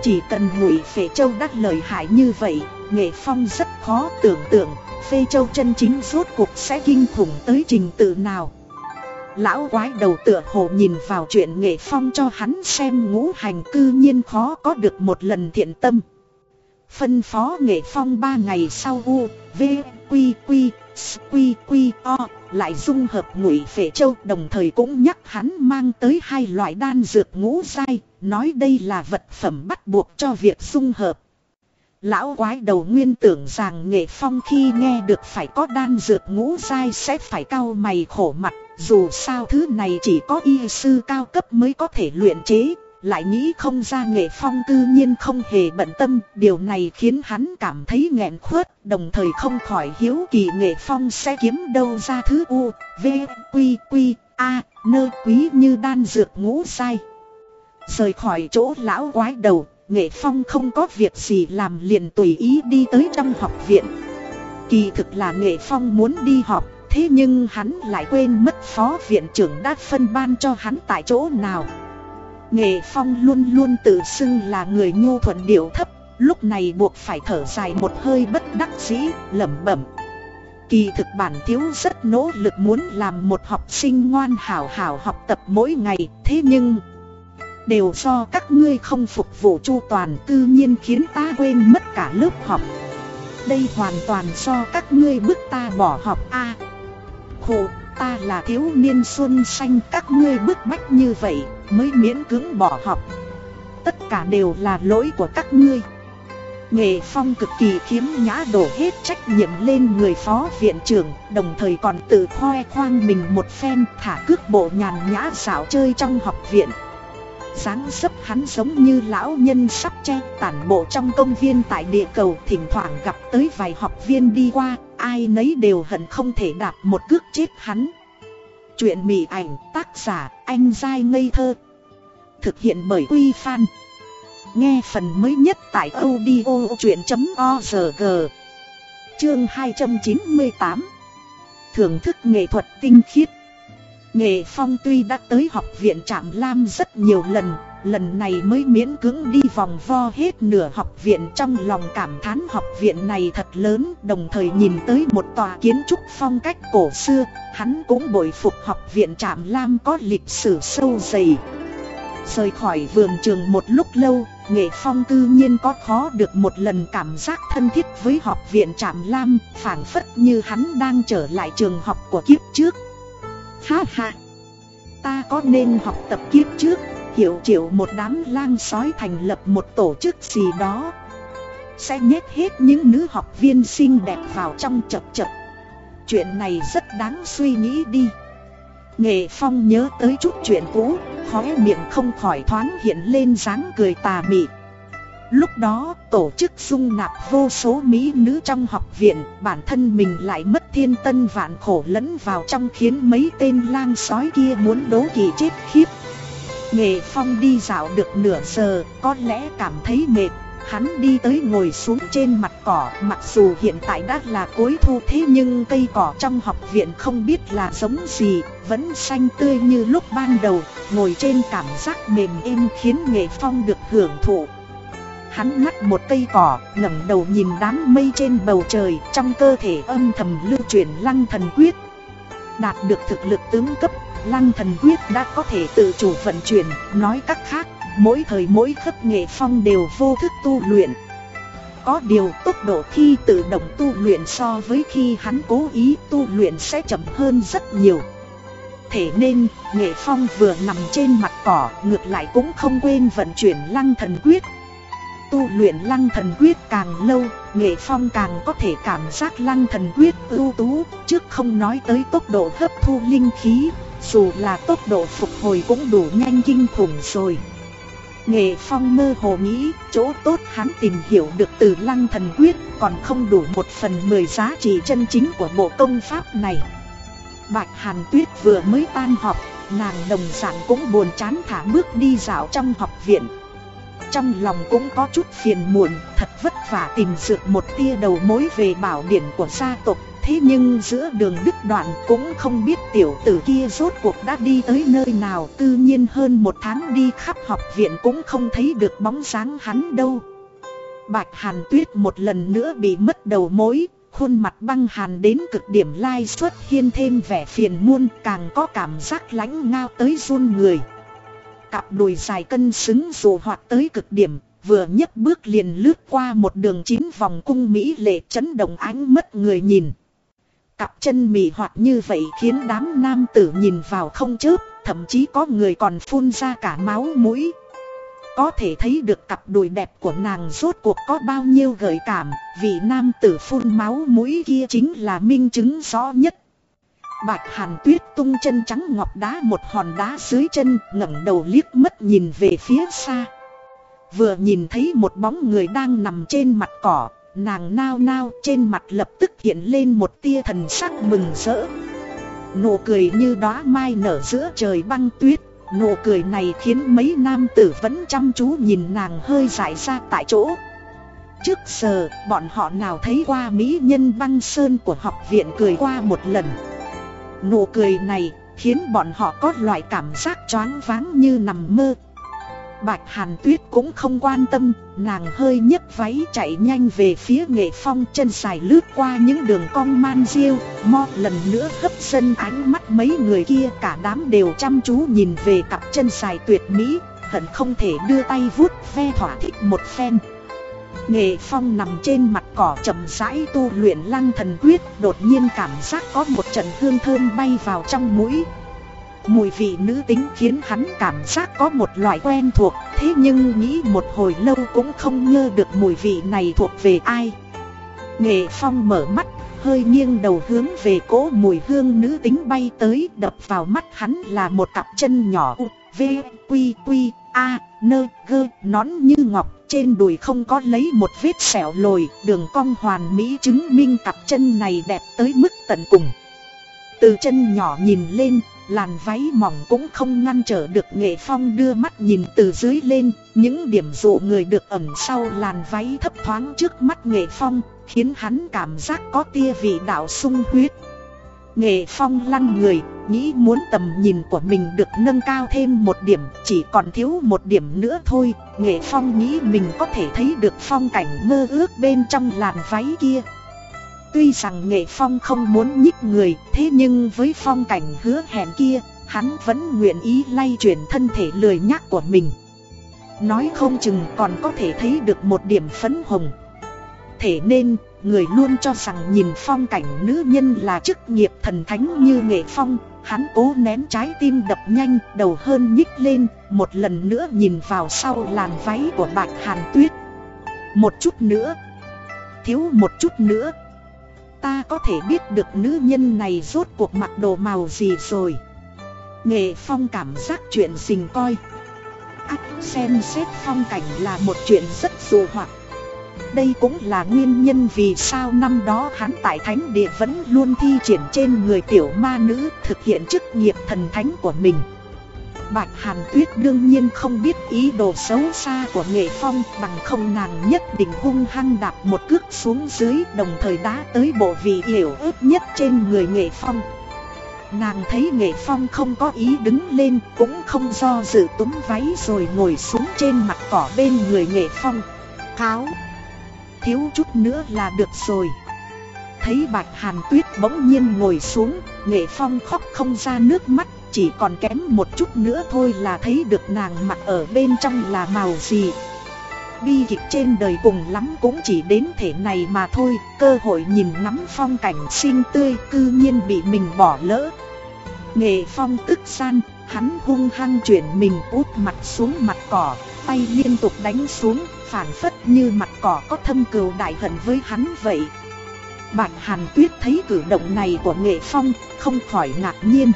Chỉ cần ngụy phệ châu đắt lợi hại như vậy, nghệ phong rất khó tưởng tượng, phê châu chân chính rốt cuộc sẽ kinh khủng tới trình tự nào. Lão quái đầu tựa hồ nhìn vào chuyện nghệ phong cho hắn xem ngũ hành cư nhiên khó có được một lần thiện tâm. Phân phó nghệ phong ba ngày sau u, v, quy quy, quy quy o, lại dung hợp ngụy phệ châu đồng thời cũng nhắc hắn mang tới hai loại đan dược ngũ dai, nói đây là vật phẩm bắt buộc cho việc dung hợp. Lão quái đầu nguyên tưởng rằng nghệ phong khi nghe được phải có đan dược ngũ dai sẽ phải cau mày khổ mặt, dù sao thứ này chỉ có y sư cao cấp mới có thể luyện chế, lại nghĩ không ra nghệ phong cư nhiên không hề bận tâm, điều này khiến hắn cảm thấy nghẹn khuất, đồng thời không khỏi hiếu kỳ nghệ phong sẽ kiếm đâu ra thứ u, v, quy quy, a, nơ quý như đan dược ngũ sai. Rời khỏi chỗ lão quái đầu, nghệ phong không có việc gì làm liền tùy ý đi tới trong học viện. Kỳ thực là nghệ phong muốn đi học, thế nhưng hắn lại quên mất phó viện trưởng đã phân ban cho hắn tại chỗ nào. Nghệ Phong luôn luôn tự xưng là người nhu thuận điệu thấp, lúc này buộc phải thở dài một hơi bất đắc dĩ, lẩm bẩm. Kỳ thực bản thiếu rất nỗ lực muốn làm một học sinh ngoan hảo hảo học tập mỗi ngày, thế nhưng đều do các ngươi không phục vụ chu toàn tự nhiên khiến ta quên mất cả lớp học. Đây hoàn toàn do các ngươi bức ta bỏ học a. À, khổ, ta là thiếu niên xuân xanh các ngươi bức bách như vậy mới miễn cưỡng bỏ học. Tất cả đều là lỗi của các ngươi. Nghệ Phong cực kỳ khiếm nhã đổ hết trách nhiệm lên người phó viện trưởng, Đồng thời còn tự khoe khoang mình một phen thả cước bộ nhàn nhã xảo chơi trong học viện. Dáng dấp hắn giống như lão nhân sắp che tản bộ trong công viên tại địa cầu, Thỉnh thoảng gặp tới vài học viên đi qua, Ai nấy đều hận không thể đạp một cước chết hắn. Chuyện mị ảnh tác giả anh dai ngây thơ. Thực hiện bởi Quy Phan. Nghe phần mới nhất tại audio chuyện.org Chương 298 Thưởng thức nghệ thuật tinh khiết. Nghệ Phong tuy đã tới học viện Trạm Lam rất nhiều lần. Lần này mới miễn cưỡng đi vòng vo hết nửa học viện trong lòng cảm thán học viện này thật lớn, Đồng thời nhìn tới một tòa kiến trúc phong cách cổ xưa, Hắn cũng bội phục học viện Trạm Lam có lịch sử sâu dày. Rời khỏi vườn trường một lúc lâu, Nghệ Phong tư nhiên có khó được một lần cảm giác thân thiết với học viện Trạm Lam, phảng phất như hắn đang trở lại trường học của kiếp trước. Ha ha! Ta có nên học tập kiếp trước? Hiểu triệu một đám lang sói thành lập một tổ chức gì đó. Sẽ nhét hết những nữ học viên xinh đẹp vào trong chập chập. Chuyện này rất đáng suy nghĩ đi. Nghệ Phong nhớ tới chút chuyện cũ, Khóe miệng không khỏi thoáng hiện lên dáng cười tà mị. Lúc đó, tổ chức dung nạp vô số mỹ nữ trong học viện, Bản thân mình lại mất thiên tân vạn khổ lẫn vào trong khiến mấy tên lang sói kia muốn đố kỳ chết khiếp. Nghệ Phong đi dạo được nửa giờ có lẽ cảm thấy mệt Hắn đi tới ngồi xuống trên mặt cỏ Mặc dù hiện tại đã là cuối thu thế nhưng cây cỏ trong học viện không biết là giống gì Vẫn xanh tươi như lúc ban đầu Ngồi trên cảm giác mềm êm khiến Nghệ Phong được hưởng thụ Hắn ngắt một cây cỏ, ngẩng đầu nhìn đám mây trên bầu trời, trong cơ thể âm thầm lưu chuyển lăng thần quyết. Đạt được thực lực tướng cấp, lăng thần quyết đã có thể tự chủ vận chuyển, nói cách khác, mỗi thời mỗi khớp nghệ phong đều vô thức tu luyện. Có điều tốc độ khi tự động tu luyện so với khi hắn cố ý tu luyện sẽ chậm hơn rất nhiều. Thế nên, nghệ phong vừa nằm trên mặt cỏ ngược lại cũng không quên vận chuyển lăng thần quyết tu luyện lăng thần quyết càng lâu, nghệ phong càng có thể cảm giác lăng thần quyết ưu tú, trước không nói tới tốc độ hấp thu linh khí, dù là tốc độ phục hồi cũng đủ nhanh kinh khủng rồi. Nghệ phong mơ hồ nghĩ, chỗ tốt hắn tìm hiểu được từ lăng thần quyết còn không đủ một phần mười giá trị chân chính của bộ công pháp này. Bạch Hàn Tuyết vừa mới tan học, nàng đồng dạng cũng buồn chán thả bước đi dạo trong học viện. Trong lòng cũng có chút phiền muộn, thật vất vả tìm được một tia đầu mối về bảo điển của gia tộc Thế nhưng giữa đường đứt đoạn cũng không biết tiểu tử kia rốt cuộc đã đi tới nơi nào. Tự nhiên hơn một tháng đi khắp học viện cũng không thấy được bóng dáng hắn đâu. Bạch Hàn Tuyết một lần nữa bị mất đầu mối Khuôn mặt băng hàn đến cực điểm lai xuất hiên thêm vẻ phiền muôn Càng có cảm giác lãnh ngao tới run người. Cặp đùi dài cân xứng dù hoạt tới cực điểm, vừa nhấc bước liền lướt qua một đường chín vòng cung Mỹ lệ chấn động ánh mất người nhìn. Cặp chân mị hoạt như vậy khiến đám nam tử nhìn vào không chớp, thậm chí có người còn phun ra cả máu mũi. Có thể thấy được cặp đùi đẹp của nàng rốt cuộc có bao nhiêu gợi cảm, vì nam tử phun máu mũi kia chính là minh chứng rõ nhất. Bạch Hàn Tuyết tung chân trắng ngọc đá một hòn đá dưới chân, ngẩng đầu liếc mất nhìn về phía xa. Vừa nhìn thấy một bóng người đang nằm trên mặt cỏ, nàng nao nao trên mặt lập tức hiện lên một tia thần sắc mừng rỡ. Nụ cười như đóa mai nở giữa trời băng tuyết, nụ cười này khiến mấy nam tử vẫn chăm chú nhìn nàng hơi dại ra tại chỗ. Trước giờ, bọn họ nào thấy qua mỹ nhân băng sơn của học viện cười qua một lần. Nụ cười này khiến bọn họ có loại cảm giác choáng váng như nằm mơ Bạch Hàn Tuyết cũng không quan tâm, nàng hơi nhấc váy chạy nhanh về phía nghệ phong chân dài lướt qua những đường cong man diêu, mo lần nữa hấp dẫn ánh mắt mấy người kia cả đám đều chăm chú nhìn về cặp chân dài tuyệt mỹ, hận không thể đưa tay vuốt ve thỏa thích một phen. Nghệ Phong nằm trên mặt cỏ chậm rãi tu luyện lăng thần quyết Đột nhiên cảm giác có một trận hương thơm bay vào trong mũi Mùi vị nữ tính khiến hắn cảm giác có một loại quen thuộc Thế nhưng nghĩ một hồi lâu cũng không nhớ được mùi vị này thuộc về ai Nghệ Phong mở mắt hơi nghiêng đầu hướng về cỗ mùi hương nữ tính bay tới Đập vào mắt hắn là một cặp chân nhỏ U, V, Quy, Quy, A, Nơ, Gơ, nón như ngọc trên đùi không có lấy một vết sẹo lồi, đường cong hoàn mỹ chứng minh cặp chân này đẹp tới mức tận cùng. Từ chân nhỏ nhìn lên, làn váy mỏng cũng không ngăn trở được nghệ phong đưa mắt nhìn từ dưới lên, những điểm dụ người được ẩn sau làn váy thấp thoáng trước mắt nghệ phong, khiến hắn cảm giác có tia vị đạo sung huyết. Nghệ Phong lăn người, nghĩ muốn tầm nhìn của mình được nâng cao thêm một điểm, chỉ còn thiếu một điểm nữa thôi. Nghệ Phong nghĩ mình có thể thấy được phong cảnh mơ ước bên trong làn váy kia. Tuy rằng Nghệ Phong không muốn nhích người, thế nhưng với phong cảnh hứa hẹn kia, hắn vẫn nguyện ý lay chuyển thân thể lười nhác của mình. Nói không chừng còn có thể thấy được một điểm phấn hồng. Thế nên, người luôn cho rằng nhìn phong cảnh nữ nhân là chức nghiệp thần thánh như nghệ phong, hắn cố nén trái tim đập nhanh, đầu hơn nhích lên, một lần nữa nhìn vào sau làn váy của bạch hàn tuyết. Một chút nữa, thiếu một chút nữa, Ta có thể biết được nữ nhân này rốt cuộc mặc đồ màu gì rồi. Nghệ Phong cảm giác chuyện xình coi. Ác xem xét phong cảnh là một chuyện rất dù hoặc. Đây cũng là nguyên nhân vì sao năm đó hắn tại thánh địa vẫn luôn thi triển trên người tiểu ma nữ thực hiện chức nghiệp thần thánh của mình. Bạch Hàn Tuyết đương nhiên không biết ý đồ xấu xa của nghệ phong, bằng không nàng nhất định hung hăng đạp một cước xuống dưới, đồng thời đá tới bộ vị hiểu ớt nhất trên người nghệ phong. Nàng thấy nghệ phong không có ý đứng lên, cũng không do dự túm váy rồi ngồi xuống trên mặt cỏ bên người nghệ phong. Kháo! thiếu chút nữa là được rồi Thấy bạch hàn tuyết bỗng nhiên ngồi xuống, Nghệ phong khóc không ra nước mắt chỉ còn kém một chút nữa thôi là thấy được nàng mặc ở bên trong là màu gì. Bi kịch trên đời cùng lắm cũng chỉ đến thể này mà thôi, Cơ hội nhìn ngắm phong cảnh xinh tươi cư nhiên bị mình bỏ lỡ. Nghệ phong tức san, Hắn hung hăng chuyển mình út mặt xuống mặt cỏ, Tay liên tục đánh xuống phản phất như mặt cỏ có thâm cừu đại hận với hắn vậy. Bạch Hàn Tuyết thấy cử động này của Nghệ Phong, không khỏi ngạc nhiên.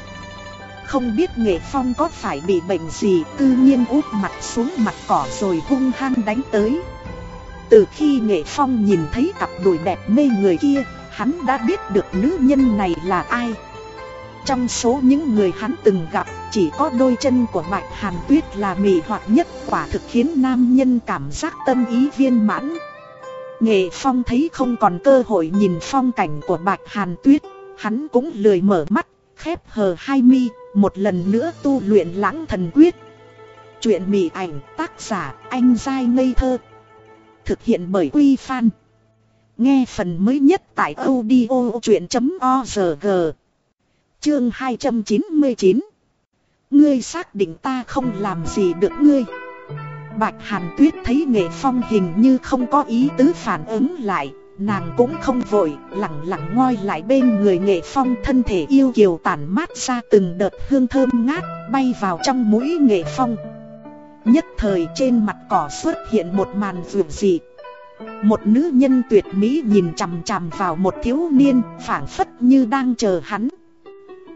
Không biết Nghệ Phong có phải bị bệnh gì cư nhiên úp mặt xuống mặt cỏ rồi hung hăng đánh tới Từ khi Nghệ Phong nhìn thấy cặp đùi đẹp mê người kia Hắn đã biết được nữ nhân này là ai trong số những người hắn từng gặp, chỉ có đôi chân của Bạch Hàn Tuyết là mị hoặc nhất quả thực khiến nam nhân cảm giác tâm ý viên mãn. Nghệ Phong thấy không còn cơ hội nhìn phong cảnh của Bạch Hàn Tuyết, hắn cũng lười mở mắt, khép hờ hai mi, một lần nữa tu luyện lãng thần quyết. Chuyện mị ảnh tác giả anh dai ngây thơ. Thực hiện bởi Quy Phan. Nghe phần mới nhất tại audio chuyện.org Chương 299 Ngươi xác định ta không làm gì được ngươi. Bạch Hàn Tuyết thấy Nghệ Phong hình như không có ý tứ phản ứng lại. Nàng cũng không vội, lặng lặng ngoi lại bên người Nghệ Phong thân thể yêu kiều tản mát ra từng đợt hương thơm ngát bay vào trong mũi Nghệ Phong. Nhất thời trên mặt cỏ xuất hiện một màn vượt dị. Một nữ nhân tuyệt mỹ nhìn chằm chằm vào một thiếu niên phảng phất như đang chờ hắn.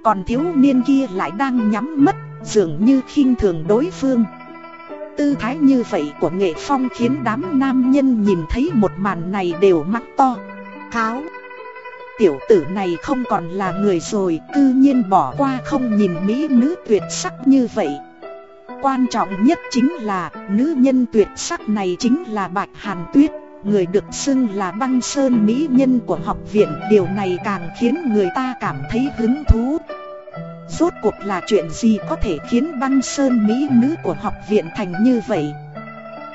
Còn thiếu niên kia lại đang nhắm mắt Dường như khinh thường đối phương. Tư thái như vậy của nghệ phong khiến đám nam nhân nhìn thấy một màn này đều mắt to. Kháo Tiểu tử này không còn là người rồi, Cư nhiên bỏ qua không nhìn mỹ nữ tuyệt sắc như vậy. Quan trọng nhất chính là, nữ nhân tuyệt sắc này chính là Bạch Hàn Tuyết, Người được xưng là băng sơn mỹ nhân của học viện. Điều này càng khiến người ta cảm thấy hứng thú. Rốt cuộc là chuyện gì có thể khiến băng sơn mỹ nữ của học viện thành như vậy?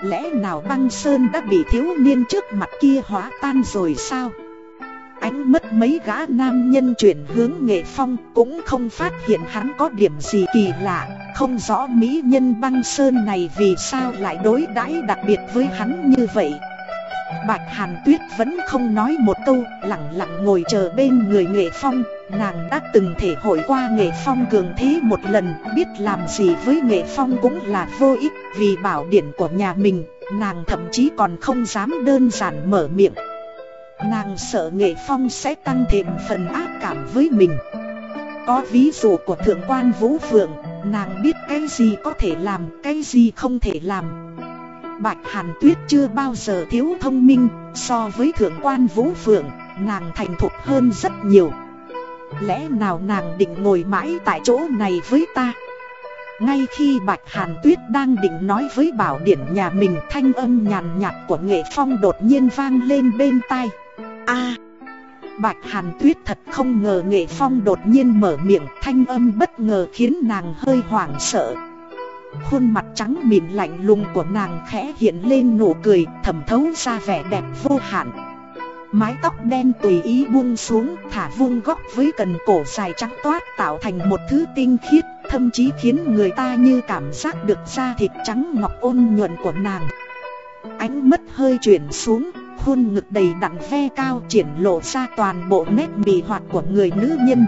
Lẽ nào băng sơn đã bị thiếu niên trước mặt kia hóa tan rồi sao? Ánh mất mấy gã nam nhân chuyển hướng nghệ phong Cũng không phát hiện hắn có điểm gì kỳ lạ. Không rõ mỹ nhân băng sơn này vì sao lại đối đãi đặc biệt với hắn như vậy. Bạch Hàn Tuyết vẫn không nói một câu, lặng lặng ngồi chờ bên người nghệ phong, nàng đã từng thể hội qua nghệ phong cường thế một lần, biết làm gì với nghệ phong cũng là vô ích, vì bảo điển của nhà mình, nàng thậm chí còn không dám đơn giản mở miệng. Nàng sợ nghệ phong sẽ tăng thêm phần ác cảm với mình. Có ví dụ của thượng quan Vũ Phượng, nàng biết cái gì có thể làm, cái gì không thể làm, Bạch Hàn Tuyết chưa bao giờ thiếu thông minh, so với thượng quan Vũ Phượng, nàng thành thục hơn rất nhiều. Lẽ nào nàng định ngồi mãi tại chỗ này với ta? Ngay khi Bạch Hàn Tuyết đang định nói với bảo điển nhà mình thanh âm nhàn nhạt của nghệ phong đột nhiên vang lên bên tai. a Bạch Hàn Tuyết thật không ngờ nghệ phong đột nhiên mở miệng thanh âm bất ngờ khiến nàng hơi hoảng sợ. Khuôn mặt trắng mịn lạnh lùng của nàng khẽ hiện lên nụ cười thẩm thấu ra vẻ đẹp vô hạn Mái tóc đen tùy ý buông xuống thả vuông góc với cần cổ dài trắng toát tạo thành một thứ tinh khiết Thậm chí khiến người ta như cảm giác được da thịt trắng ngọc ôn nhuận của nàng. Ánh mắt hơi chuyển xuống khuôn ngực đầy đặn ve cao triển lộ ra toàn bộ nét mì hoạt của người nữ nhân.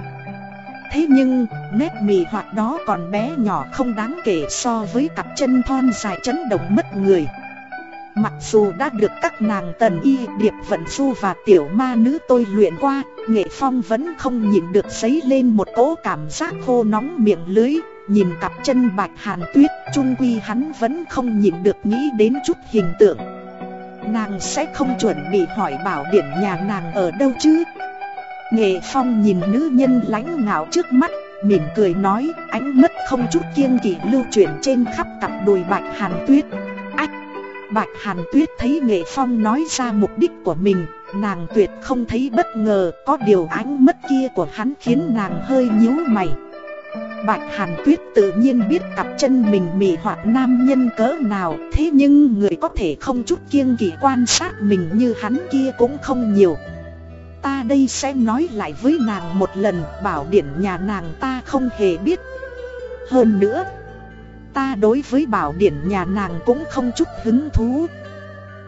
Thế nhưng, nét mì hoạt đó còn bé nhỏ không đáng kể so với cặp chân thon dài chấn động mất người. Mặc dù đã được các nàng tần y, điệp vận du và tiểu ma nữ tôi luyện qua, Nghệ phong vẫn không nhìn được giấy lên một cỗ cảm giác khô nóng miệng lưới. Nhìn cặp chân bạch hàn tuyết Trung quy hắn vẫn không nhìn được nghĩ đến chút hình tượng. Nàng sẽ không chuẩn bị hỏi bảo điển nhà nàng ở đâu chứ? Nghệ phong nhìn nữ nhân lãnh ngạo trước mắt, Mỉm cười nói, ánh mắt không chút kiêng kỵ lưu chuyển trên khắp cặp đùi bạch hàn tuyết. Bạch hàn tuyết thấy nghệ phong nói ra mục đích của mình, Nàng tuyệt không thấy bất ngờ, Có điều ánh mắt kia của hắn khiến nàng hơi nhíu mày. Bạch Hàn Tuyết tự nhiên biết cặp chân mình mị hoặc nam nhân cỡ nào, Thế nhưng người có thể không chút kiêng kỵ quan sát mình như hắn kia cũng không nhiều. Ta đây sẽ nói lại với nàng một lần, bảo điển nhà nàng ta không hề biết. Hơn nữa Ta đối với bảo điển nhà nàng cũng không chút hứng thú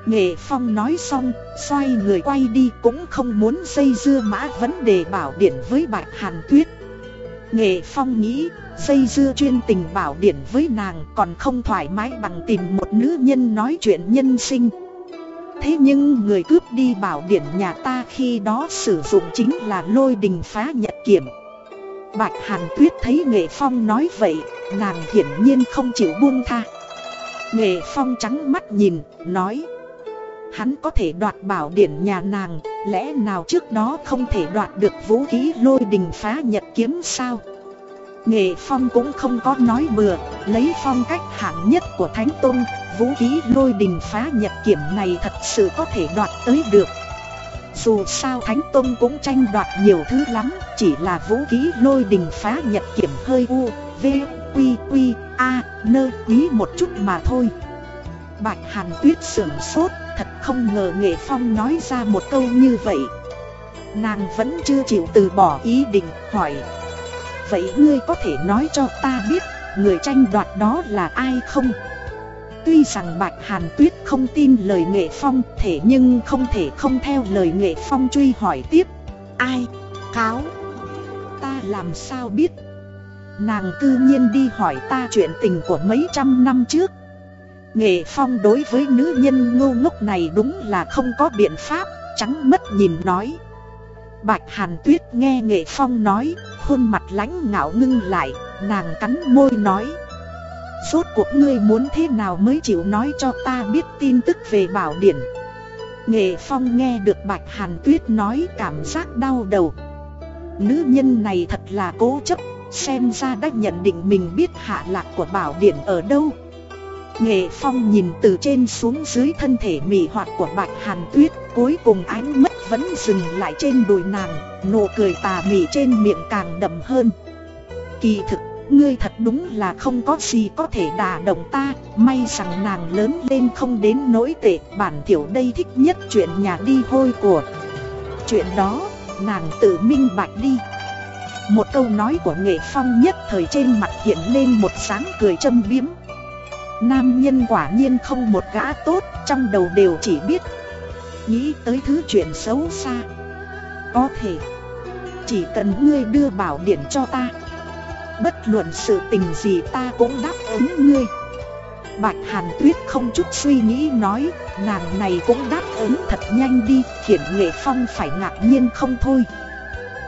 Nghệ Phong nói xong, xoay người quay đi cũng không muốn dây dưa mã vấn đề bảo điển với Bạch Hàn Tuyết Nghệ Phong nghĩ, dây dưa chuyên tình bảo điển với nàng còn không thoải mái bằng tìm một nữ nhân nói chuyện nhân sinh. Thế nhưng người cướp đi bảo điển nhà ta khi đó sử dụng chính là lôi đình phá nhật kiểm. Bạch Hàn Tuyết thấy Nghệ Phong nói vậy, nàng hiển nhiên không chịu buông tha. Nghệ Phong trắng mắt nhìn, nói Hắn có thể đoạt bảo điển nhà nàng, lẽ nào trước đó không thể đoạt được vũ khí lôi đình phá nhật kiếm sao? Nghệ Phong cũng không có nói bừa, lấy phong cách hạng nhất của Thánh Tôn, vũ khí lôi đình phá nhật kiểm này thật sự có thể đoạt tới được. Dù sao Thánh Tôn cũng tranh đoạt nhiều thứ lắm, chỉ là vũ khí lôi đình phá nhật kiểm hơi u, v, quy quy, a, nơ quý một chút mà thôi. Bạch Hàn Tuyết sưởng sốt, thật không ngờ Nghệ Phong nói ra một câu như vậy. Nàng vẫn chưa chịu từ bỏ ý định, hỏi. Vậy ngươi có thể nói cho ta biết, người tranh đoạt đó là ai không? Tuy rằng Bạch Hàn Tuyết không tin lời Nghệ Phong, thể nhưng không thể không theo lời Nghệ Phong truy hỏi tiếp. Ai? Cáo? Ta làm sao biết? Nàng cư nhiên đi hỏi ta chuyện tình của mấy trăm năm trước Nghệ Phong đối với nữ nhân ngu ngốc này đúng là không có biện pháp, trắng mất nhìn nói. Bạch Hàn Tuyết nghe Nghệ Phong nói, khuôn mặt lãnh ngạo ngưng lại, nàng cắn môi nói. Rốt cuộc ngươi muốn thế nào mới chịu nói cho ta biết tin tức về bảo điển. Nghệ Phong nghe được Bạch Hàn Tuyết nói cảm giác đau đầu. Nữ nhân này thật là cố chấp, xem ra đã nhận định mình biết hạ lạc của bảo điển ở đâu. Nghệ Phong nhìn từ trên xuống dưới thân thể mị hoạt của Bạch Hàn Tuyết Cuối cùng ánh mắt vẫn dừng lại trên đùi nàng Nụ cười tà mị trên miệng càng đậm hơn Kỳ thực, ngươi thật đúng là không có gì có thể đả động ta. May rằng nàng lớn lên không đến nỗi tệ. Bản tiểu đây thích nhất chuyện nhà đi hôi của. Chuyện đó, nàng tự minh bạch đi. Một câu nói của Nghệ Phong nhất thời trên mặt hiện lên một sáng cười châm biếm. Nam nhân quả nhiên không một gã tốt Trong đầu đều chỉ biết Nghĩ tới thứ chuyện xấu xa. Có thể Chỉ cần ngươi đưa bảo điển cho ta. Bất luận sự tình gì ta cũng đáp ứng ngươi. Bạch Hàn Tuyết không chút suy nghĩ nói, Nàng này cũng đáp ứng thật nhanh đi Khiến Nghệ Phong phải ngạc nhiên không thôi.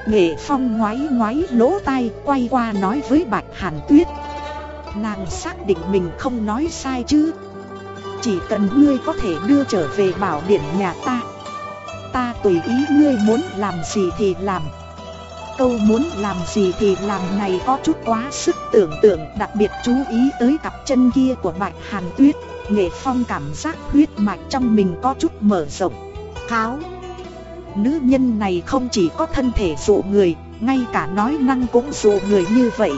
Nghệ Phong ngoái ngoái lỗ tai Quay qua nói với Bạch Hàn Tuyết. Nàng xác định mình không nói sai chứ. Chỉ cần ngươi có thể đưa trở về bảo điển nhà ta. Ta tùy ý ngươi muốn làm gì thì làm. Câu muốn làm gì thì làm này có chút quá sức tưởng tượng, Đặc biệt chú ý tới cặp chân kia của Bạch Hàn Tuyết. Nghệ Phong cảm giác huyết mạch trong mình có chút mở rộng. Kháo! Nữ nhân này không chỉ có thân thể dụ người, Ngay cả nói năng cũng dụ người như vậy.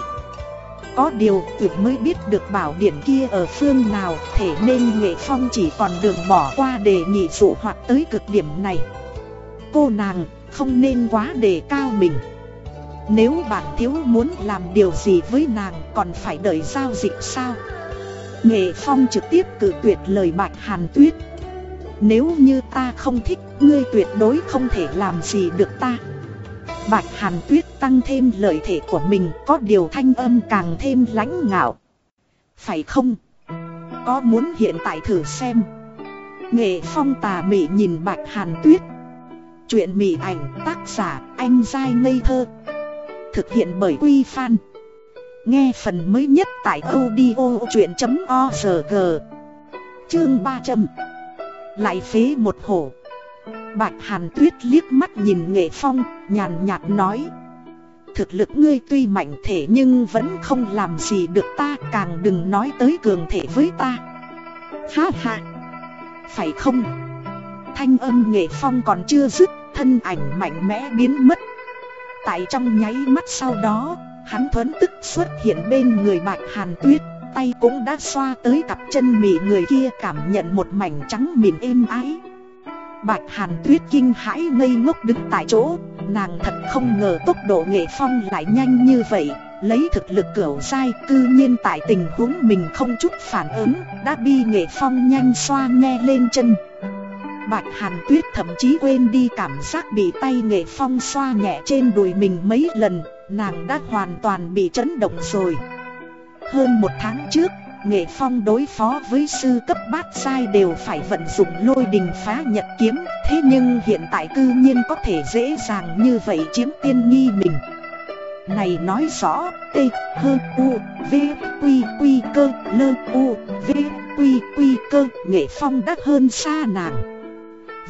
Có điều tuyệt mới biết được bảo điển kia ở phương nào Thể nên nghệ phong chỉ còn đường bỏ qua đề nghị dụ hoặc tới cực điểm này. Cô nàng, không nên quá đề cao mình. Nếu bạn thiếu muốn làm điều gì với nàng còn phải đợi giao dịch sao Nghệ phong trực tiếp cử tuyệt lời bạch hàn tuyết Nếu như ta không thích, ngươi tuyệt đối không thể làm gì được ta Bạch Hàn Tuyết tăng thêm lợi thể của mình, có điều thanh âm càng thêm lãnh ngạo. Phải không? Có muốn hiện tại thử xem. Nghệ phong tà mị nhìn bạch hàn tuyết Chuyện mị ảnh, tác giả, anh dai ngây thơ Thực hiện bởi Quy Fan. Nghe phần mới nhất tại audiochuyen.org. Chương 300 Lại phế một hổ. Bạch Hàn Tuyết liếc mắt nhìn Nghệ Phong, Nhàn nhạt nói. Thực lực ngươi tuy mạnh thể nhưng vẫn không làm gì được ta, Càng đừng nói tới cường thể với ta. Ha ha. Phải không? Thanh âm Nghệ Phong còn chưa dứt, Thân ảnh mạnh mẽ biến mất. Tại trong nháy mắt sau đó, Hắn thuấn tức xuất hiện bên người bạch hàn tuyết, Tay cũng đã xoa tới cặp chân mị người kia cảm nhận một mảnh trắng mịn êm ái. Bạch hàn tuyết kinh hãi ngây ngốc đứng tại chỗ, Nàng thật không ngờ tốc độ nghệ phong lại nhanh như vậy, Lấy thực lực cửu sai cư nhiên tại tình huống mình không chút phản ứng, Đã bi nghệ phong nhanh xoa nghe lên chân. Bạch Hàn Tuyết thậm chí quên đi cảm giác bị tay nghệ phong xoa nhẹ trên đùi mình mấy lần Nàng đã hoàn toàn bị chấn động rồi. Hơn một tháng trước Nghệ phong đối phó với sư cấp bát sai đều phải vận dụng lôi đình phá nhật kiếm Thế nhưng hiện tại cư nhiên có thể dễ dàng như vậy chiếm tiên nghi mình. Này nói rõ T, H, U, V, Quy, Quy, Cơ, Lơ, U, V, Quy, Quy, Cơ Nghệ phong đắt hơn xa nàng.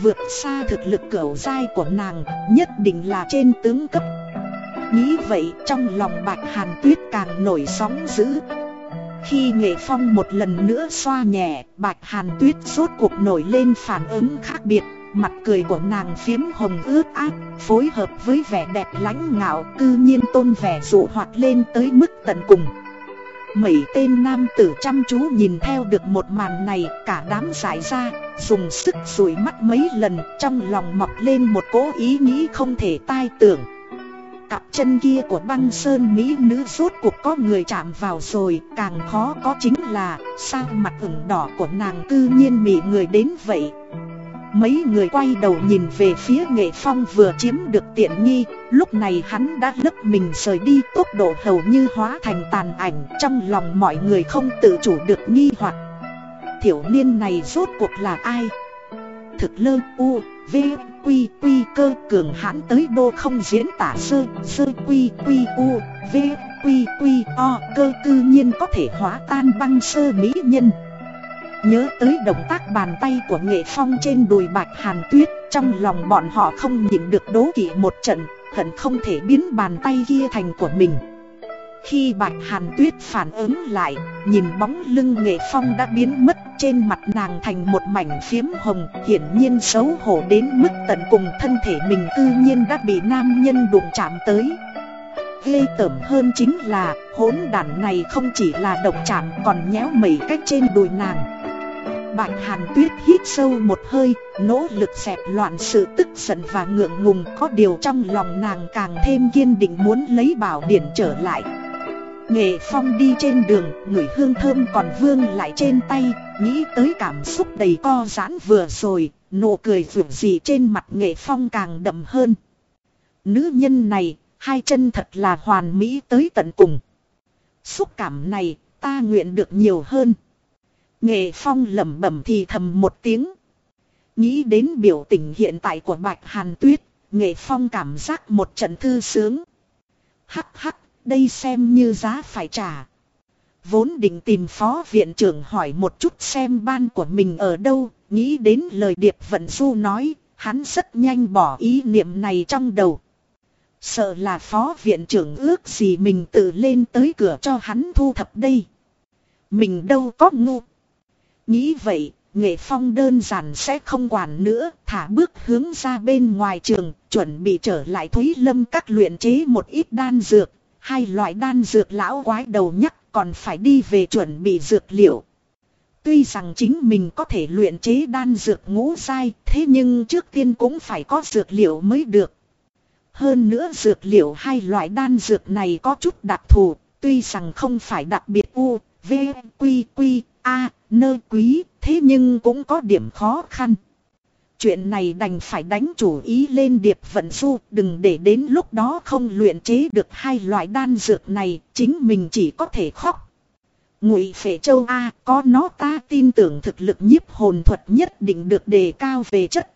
Vượt xa thực lực cửu dai của nàng, Nhất định là trên tướng cấp. Nghĩ vậy, trong lòng bạch hàn tuyết càng nổi sóng dữ. Khi nghệ phong một lần nữa xoa nhẹ, Bạch hàn tuyết rốt cuộc nổi lên phản ứng khác biệt. Mặt cười của nàng phiếm hồng ướt át, Phối hợp với vẻ đẹp lãnh ngạo, Cư nhiên tôn vẻ dụ hoạt lên tới mức tận cùng. Mấy tên nam tử chăm chú nhìn theo được một màn này, Cả đám giải ra, Dùng sức rủi mắt mấy lần, Trong lòng mọc lên một cố ý nghĩ không thể tai tưởng. Cặp chân kia của băng sơn mỹ nữ rốt cuộc có người chạm vào rồi, Càng khó có chính là, Sao mặt ửng đỏ của nàng cư nhiên bị người đến vậy? Mấy người quay đầu nhìn về phía nghệ phong vừa chiếm được tiện nghi, Lúc này hắn đã lấp mình rời đi, tốc độ hầu như hóa thành tàn ảnh, Trong lòng mọi người không tự chủ được nghi hoặc. Thiểu niên này rốt cuộc là ai? Thực lơ, u, v quy quy cơ, cường hãn tới đô không diễn tả sơ sơ quy quy u, v quy quy o, cơ cư nhiên có thể hóa tan băng sơ mỹ nhân. Nhớ tới động tác bàn tay của nghệ phong trên đùi bạch hàn tuyết, Trong lòng bọn họ không nhịn được đố kỵ một trận, Hận không thể biến bàn tay kia thành của mình. Khi bạch hàn tuyết phản ứng lại, Nhìn bóng lưng nghệ phong đã biến mất, Trên mặt nàng thành một mảnh phiếm hồng, Hiển nhiên xấu hổ đến mức tận cùng thân thể mình cư nhiên đã bị nam nhân đụng chạm tới. Ghê tởm hơn chính là, hỗn đản này không chỉ là độc chạm còn nhéo mẩy cách trên đùi nàng. Bạch Hàn Tuyết hít sâu một hơi, nỗ lực dẹp loạn sự tức giận và ngượng ngùng có điều trong lòng nàng càng thêm kiên định muốn lấy bảo điển trở lại. Nghệ Phong đi trên đường, người hương thơm còn vương lại trên tay, nghĩ tới cảm xúc đầy co giãn vừa rồi, nụ cười vượt gì trên mặt Nghệ Phong càng đậm hơn. Nữ nhân này, hai chân thật là hoàn mỹ tới tận cùng. Xúc cảm này, ta nguyện được nhiều hơn. Nghệ Phong lẩm bẩm thì thầm một tiếng. Nghĩ đến biểu tình hiện tại của Bạch Hàn Tuyết, Nghệ Phong cảm giác một trận thư sướng. Hắc hắc, đây xem như giá phải trả. Vốn định tìm phó viện trưởng hỏi một chút xem ban của mình ở đâu, nghĩ đến lời Điệp Vận Du nói, hắn rất nhanh bỏ ý niệm này trong đầu. Sợ là phó viện trưởng ước gì mình tự lên tới cửa cho hắn thu thập đây. Mình đâu có ngu. Nghĩ vậy, nghệ phong đơn giản sẽ không quản nữa, thả bước hướng ra bên ngoài trường, chuẩn bị trở lại Thúy Lâm các luyện chế một ít đan dược. Hai loại đan dược lão quái đầu nhắc còn phải đi về chuẩn bị dược liệu. Tuy rằng chính mình có thể luyện chế đan dược ngũ sai, thế nhưng trước tiên cũng phải có dược liệu mới được. Hơn nữa dược liệu hai loại đan dược này có chút đặc thù, tuy rằng không phải đặc biệt u, v, quy, quy, a, nơi quý, thế nhưng cũng có điểm khó khăn. Chuyện này đành phải đánh chủ ý lên điệp vận du, đừng để đến lúc đó không luyện chế được hai loại đan dược này, chính mình chỉ có thể khóc. Ngụy Phệ Châu A có nó ta tin tưởng thực lực nhiếp hồn thuật nhất định được đề cao về chất.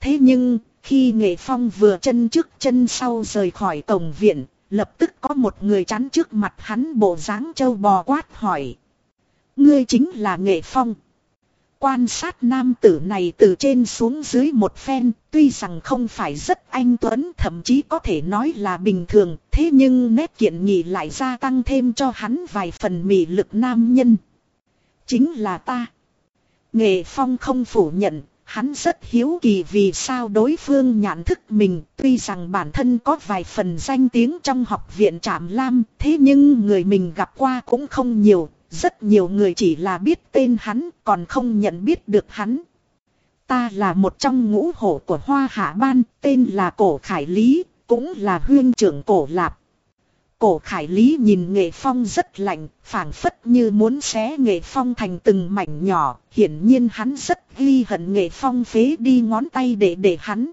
Thế nhưng, khi Nghệ Phong vừa chân trước chân sau rời khỏi cổng viện, lập tức có một người chắn trước mặt hắn bộ dáng châu bò quát hỏi. Ngươi chính là Nghệ Phong. Quan sát nam tử này từ trên xuống dưới một phen, tuy rằng không phải rất anh tuấn thậm chí có thể nói là bình thường, thế nhưng nét kiện nhị lại gia tăng thêm cho hắn vài phần mị lực nam nhân. Chính là ta. Nghệ Phong không phủ nhận, hắn rất hiếu kỳ vì sao đối phương nhận thức mình, tuy rằng bản thân có vài phần danh tiếng trong học viện Trạm Lam, thế nhưng người mình gặp qua cũng không nhiều, rất nhiều người chỉ là biết tên hắn còn không nhận biết được hắn. Ta là một trong ngũ hổ của Hoa Hạ Ban, tên là Cổ Khải Lý, cũng là huyên trưởng Cổ Lạp. Cổ Khải Lý nhìn Nghệ Phong rất lạnh, phảng phất như muốn xé Nghệ Phong thành từng mảnh nhỏ, hiển nhiên hắn rất ghi hận Nghệ Phong phế đi ngón tay để để hắn.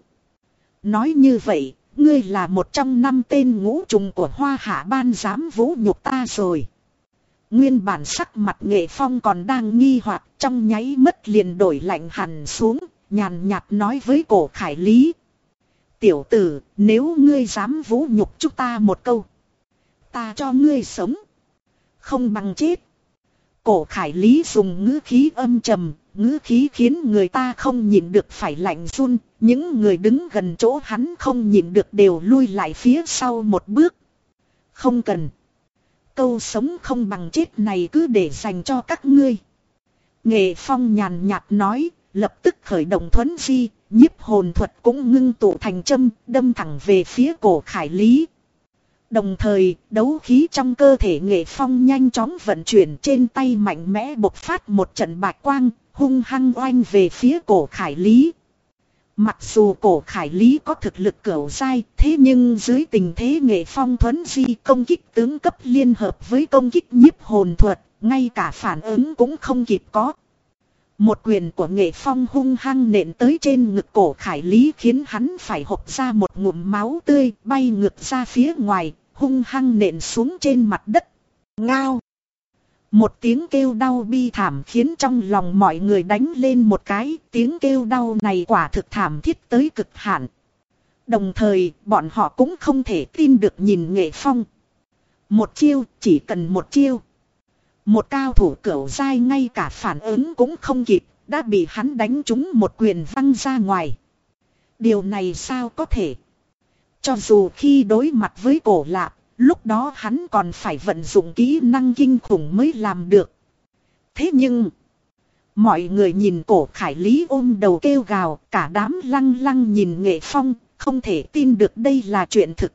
Nói như vậy, ngươi là một trong năm tên ngũ trùng của Hoa Hạ Ban dám vũ nhục ta rồi. Nguyên bản sắc mặt nghệ phong còn đang nghi hoặc trong nháy mất liền đổi lạnh hẳn xuống, nhàn nhạt nói với cổ khải lý. Tiểu tử, nếu ngươi dám vũ nhục chúng ta một câu. Ta cho ngươi sống. Không bằng chết. Cổ khải lý dùng ngữ khí âm trầm, ngữ khí khiến người ta không nhìn được phải lạnh run. Những người đứng gần chỗ hắn không nhìn được đều lui lại phía sau một bước. Không cần câu sống không bằng chết này cứ để dành cho các ngươi. Nghệ Phong nhàn nhạt nói, lập tức khởi động thuấn di, nhiếp hồn thuật cũng ngưng tụ thành châm, đâm thẳng về phía cổ khải lý. Đồng thời, đấu khí trong cơ thể nghệ phong nhanh chóng vận chuyển trên tay mạnh mẽ bộc phát một trận bạch quang, hung hăng oanh về phía cổ khải lý. Mặc dù cổ khải lý có thực lực cửu dai, thế nhưng dưới tình thế nghệ phong thuấn di công kích tướng cấp liên hợp với công kích nhiếp hồn thuật, ngay cả phản ứng cũng không kịp có. Một quyền của nghệ phong hung hăng nện tới trên ngực cổ khải lý khiến hắn phải hộc ra một ngụm máu tươi bay ngược ra phía ngoài, hung hăng nện xuống trên mặt đất. Ngao! Một tiếng kêu đau bi thảm khiến trong lòng mọi người đánh lên một cái, tiếng kêu đau này quả thực thảm thiết tới cực hạn. Đồng thời, bọn họ cũng không thể tin được nhìn nghệ phong. Một chiêu, chỉ cần một chiêu. Một cao thủ cửu dai ngay cả phản ứng cũng không kịp, đã bị hắn đánh trúng một quyền văng ra ngoài. Điều này sao có thể? Cho dù khi đối mặt với cổ lạp, Lúc đó hắn còn phải vận dụng kỹ năng kinh khủng mới làm được. Thế nhưng... Mọi người nhìn cổ khải lý ôm đầu kêu gào, cả đám lăng lăng nhìn nghệ phong, không thể tin được đây là chuyện thực.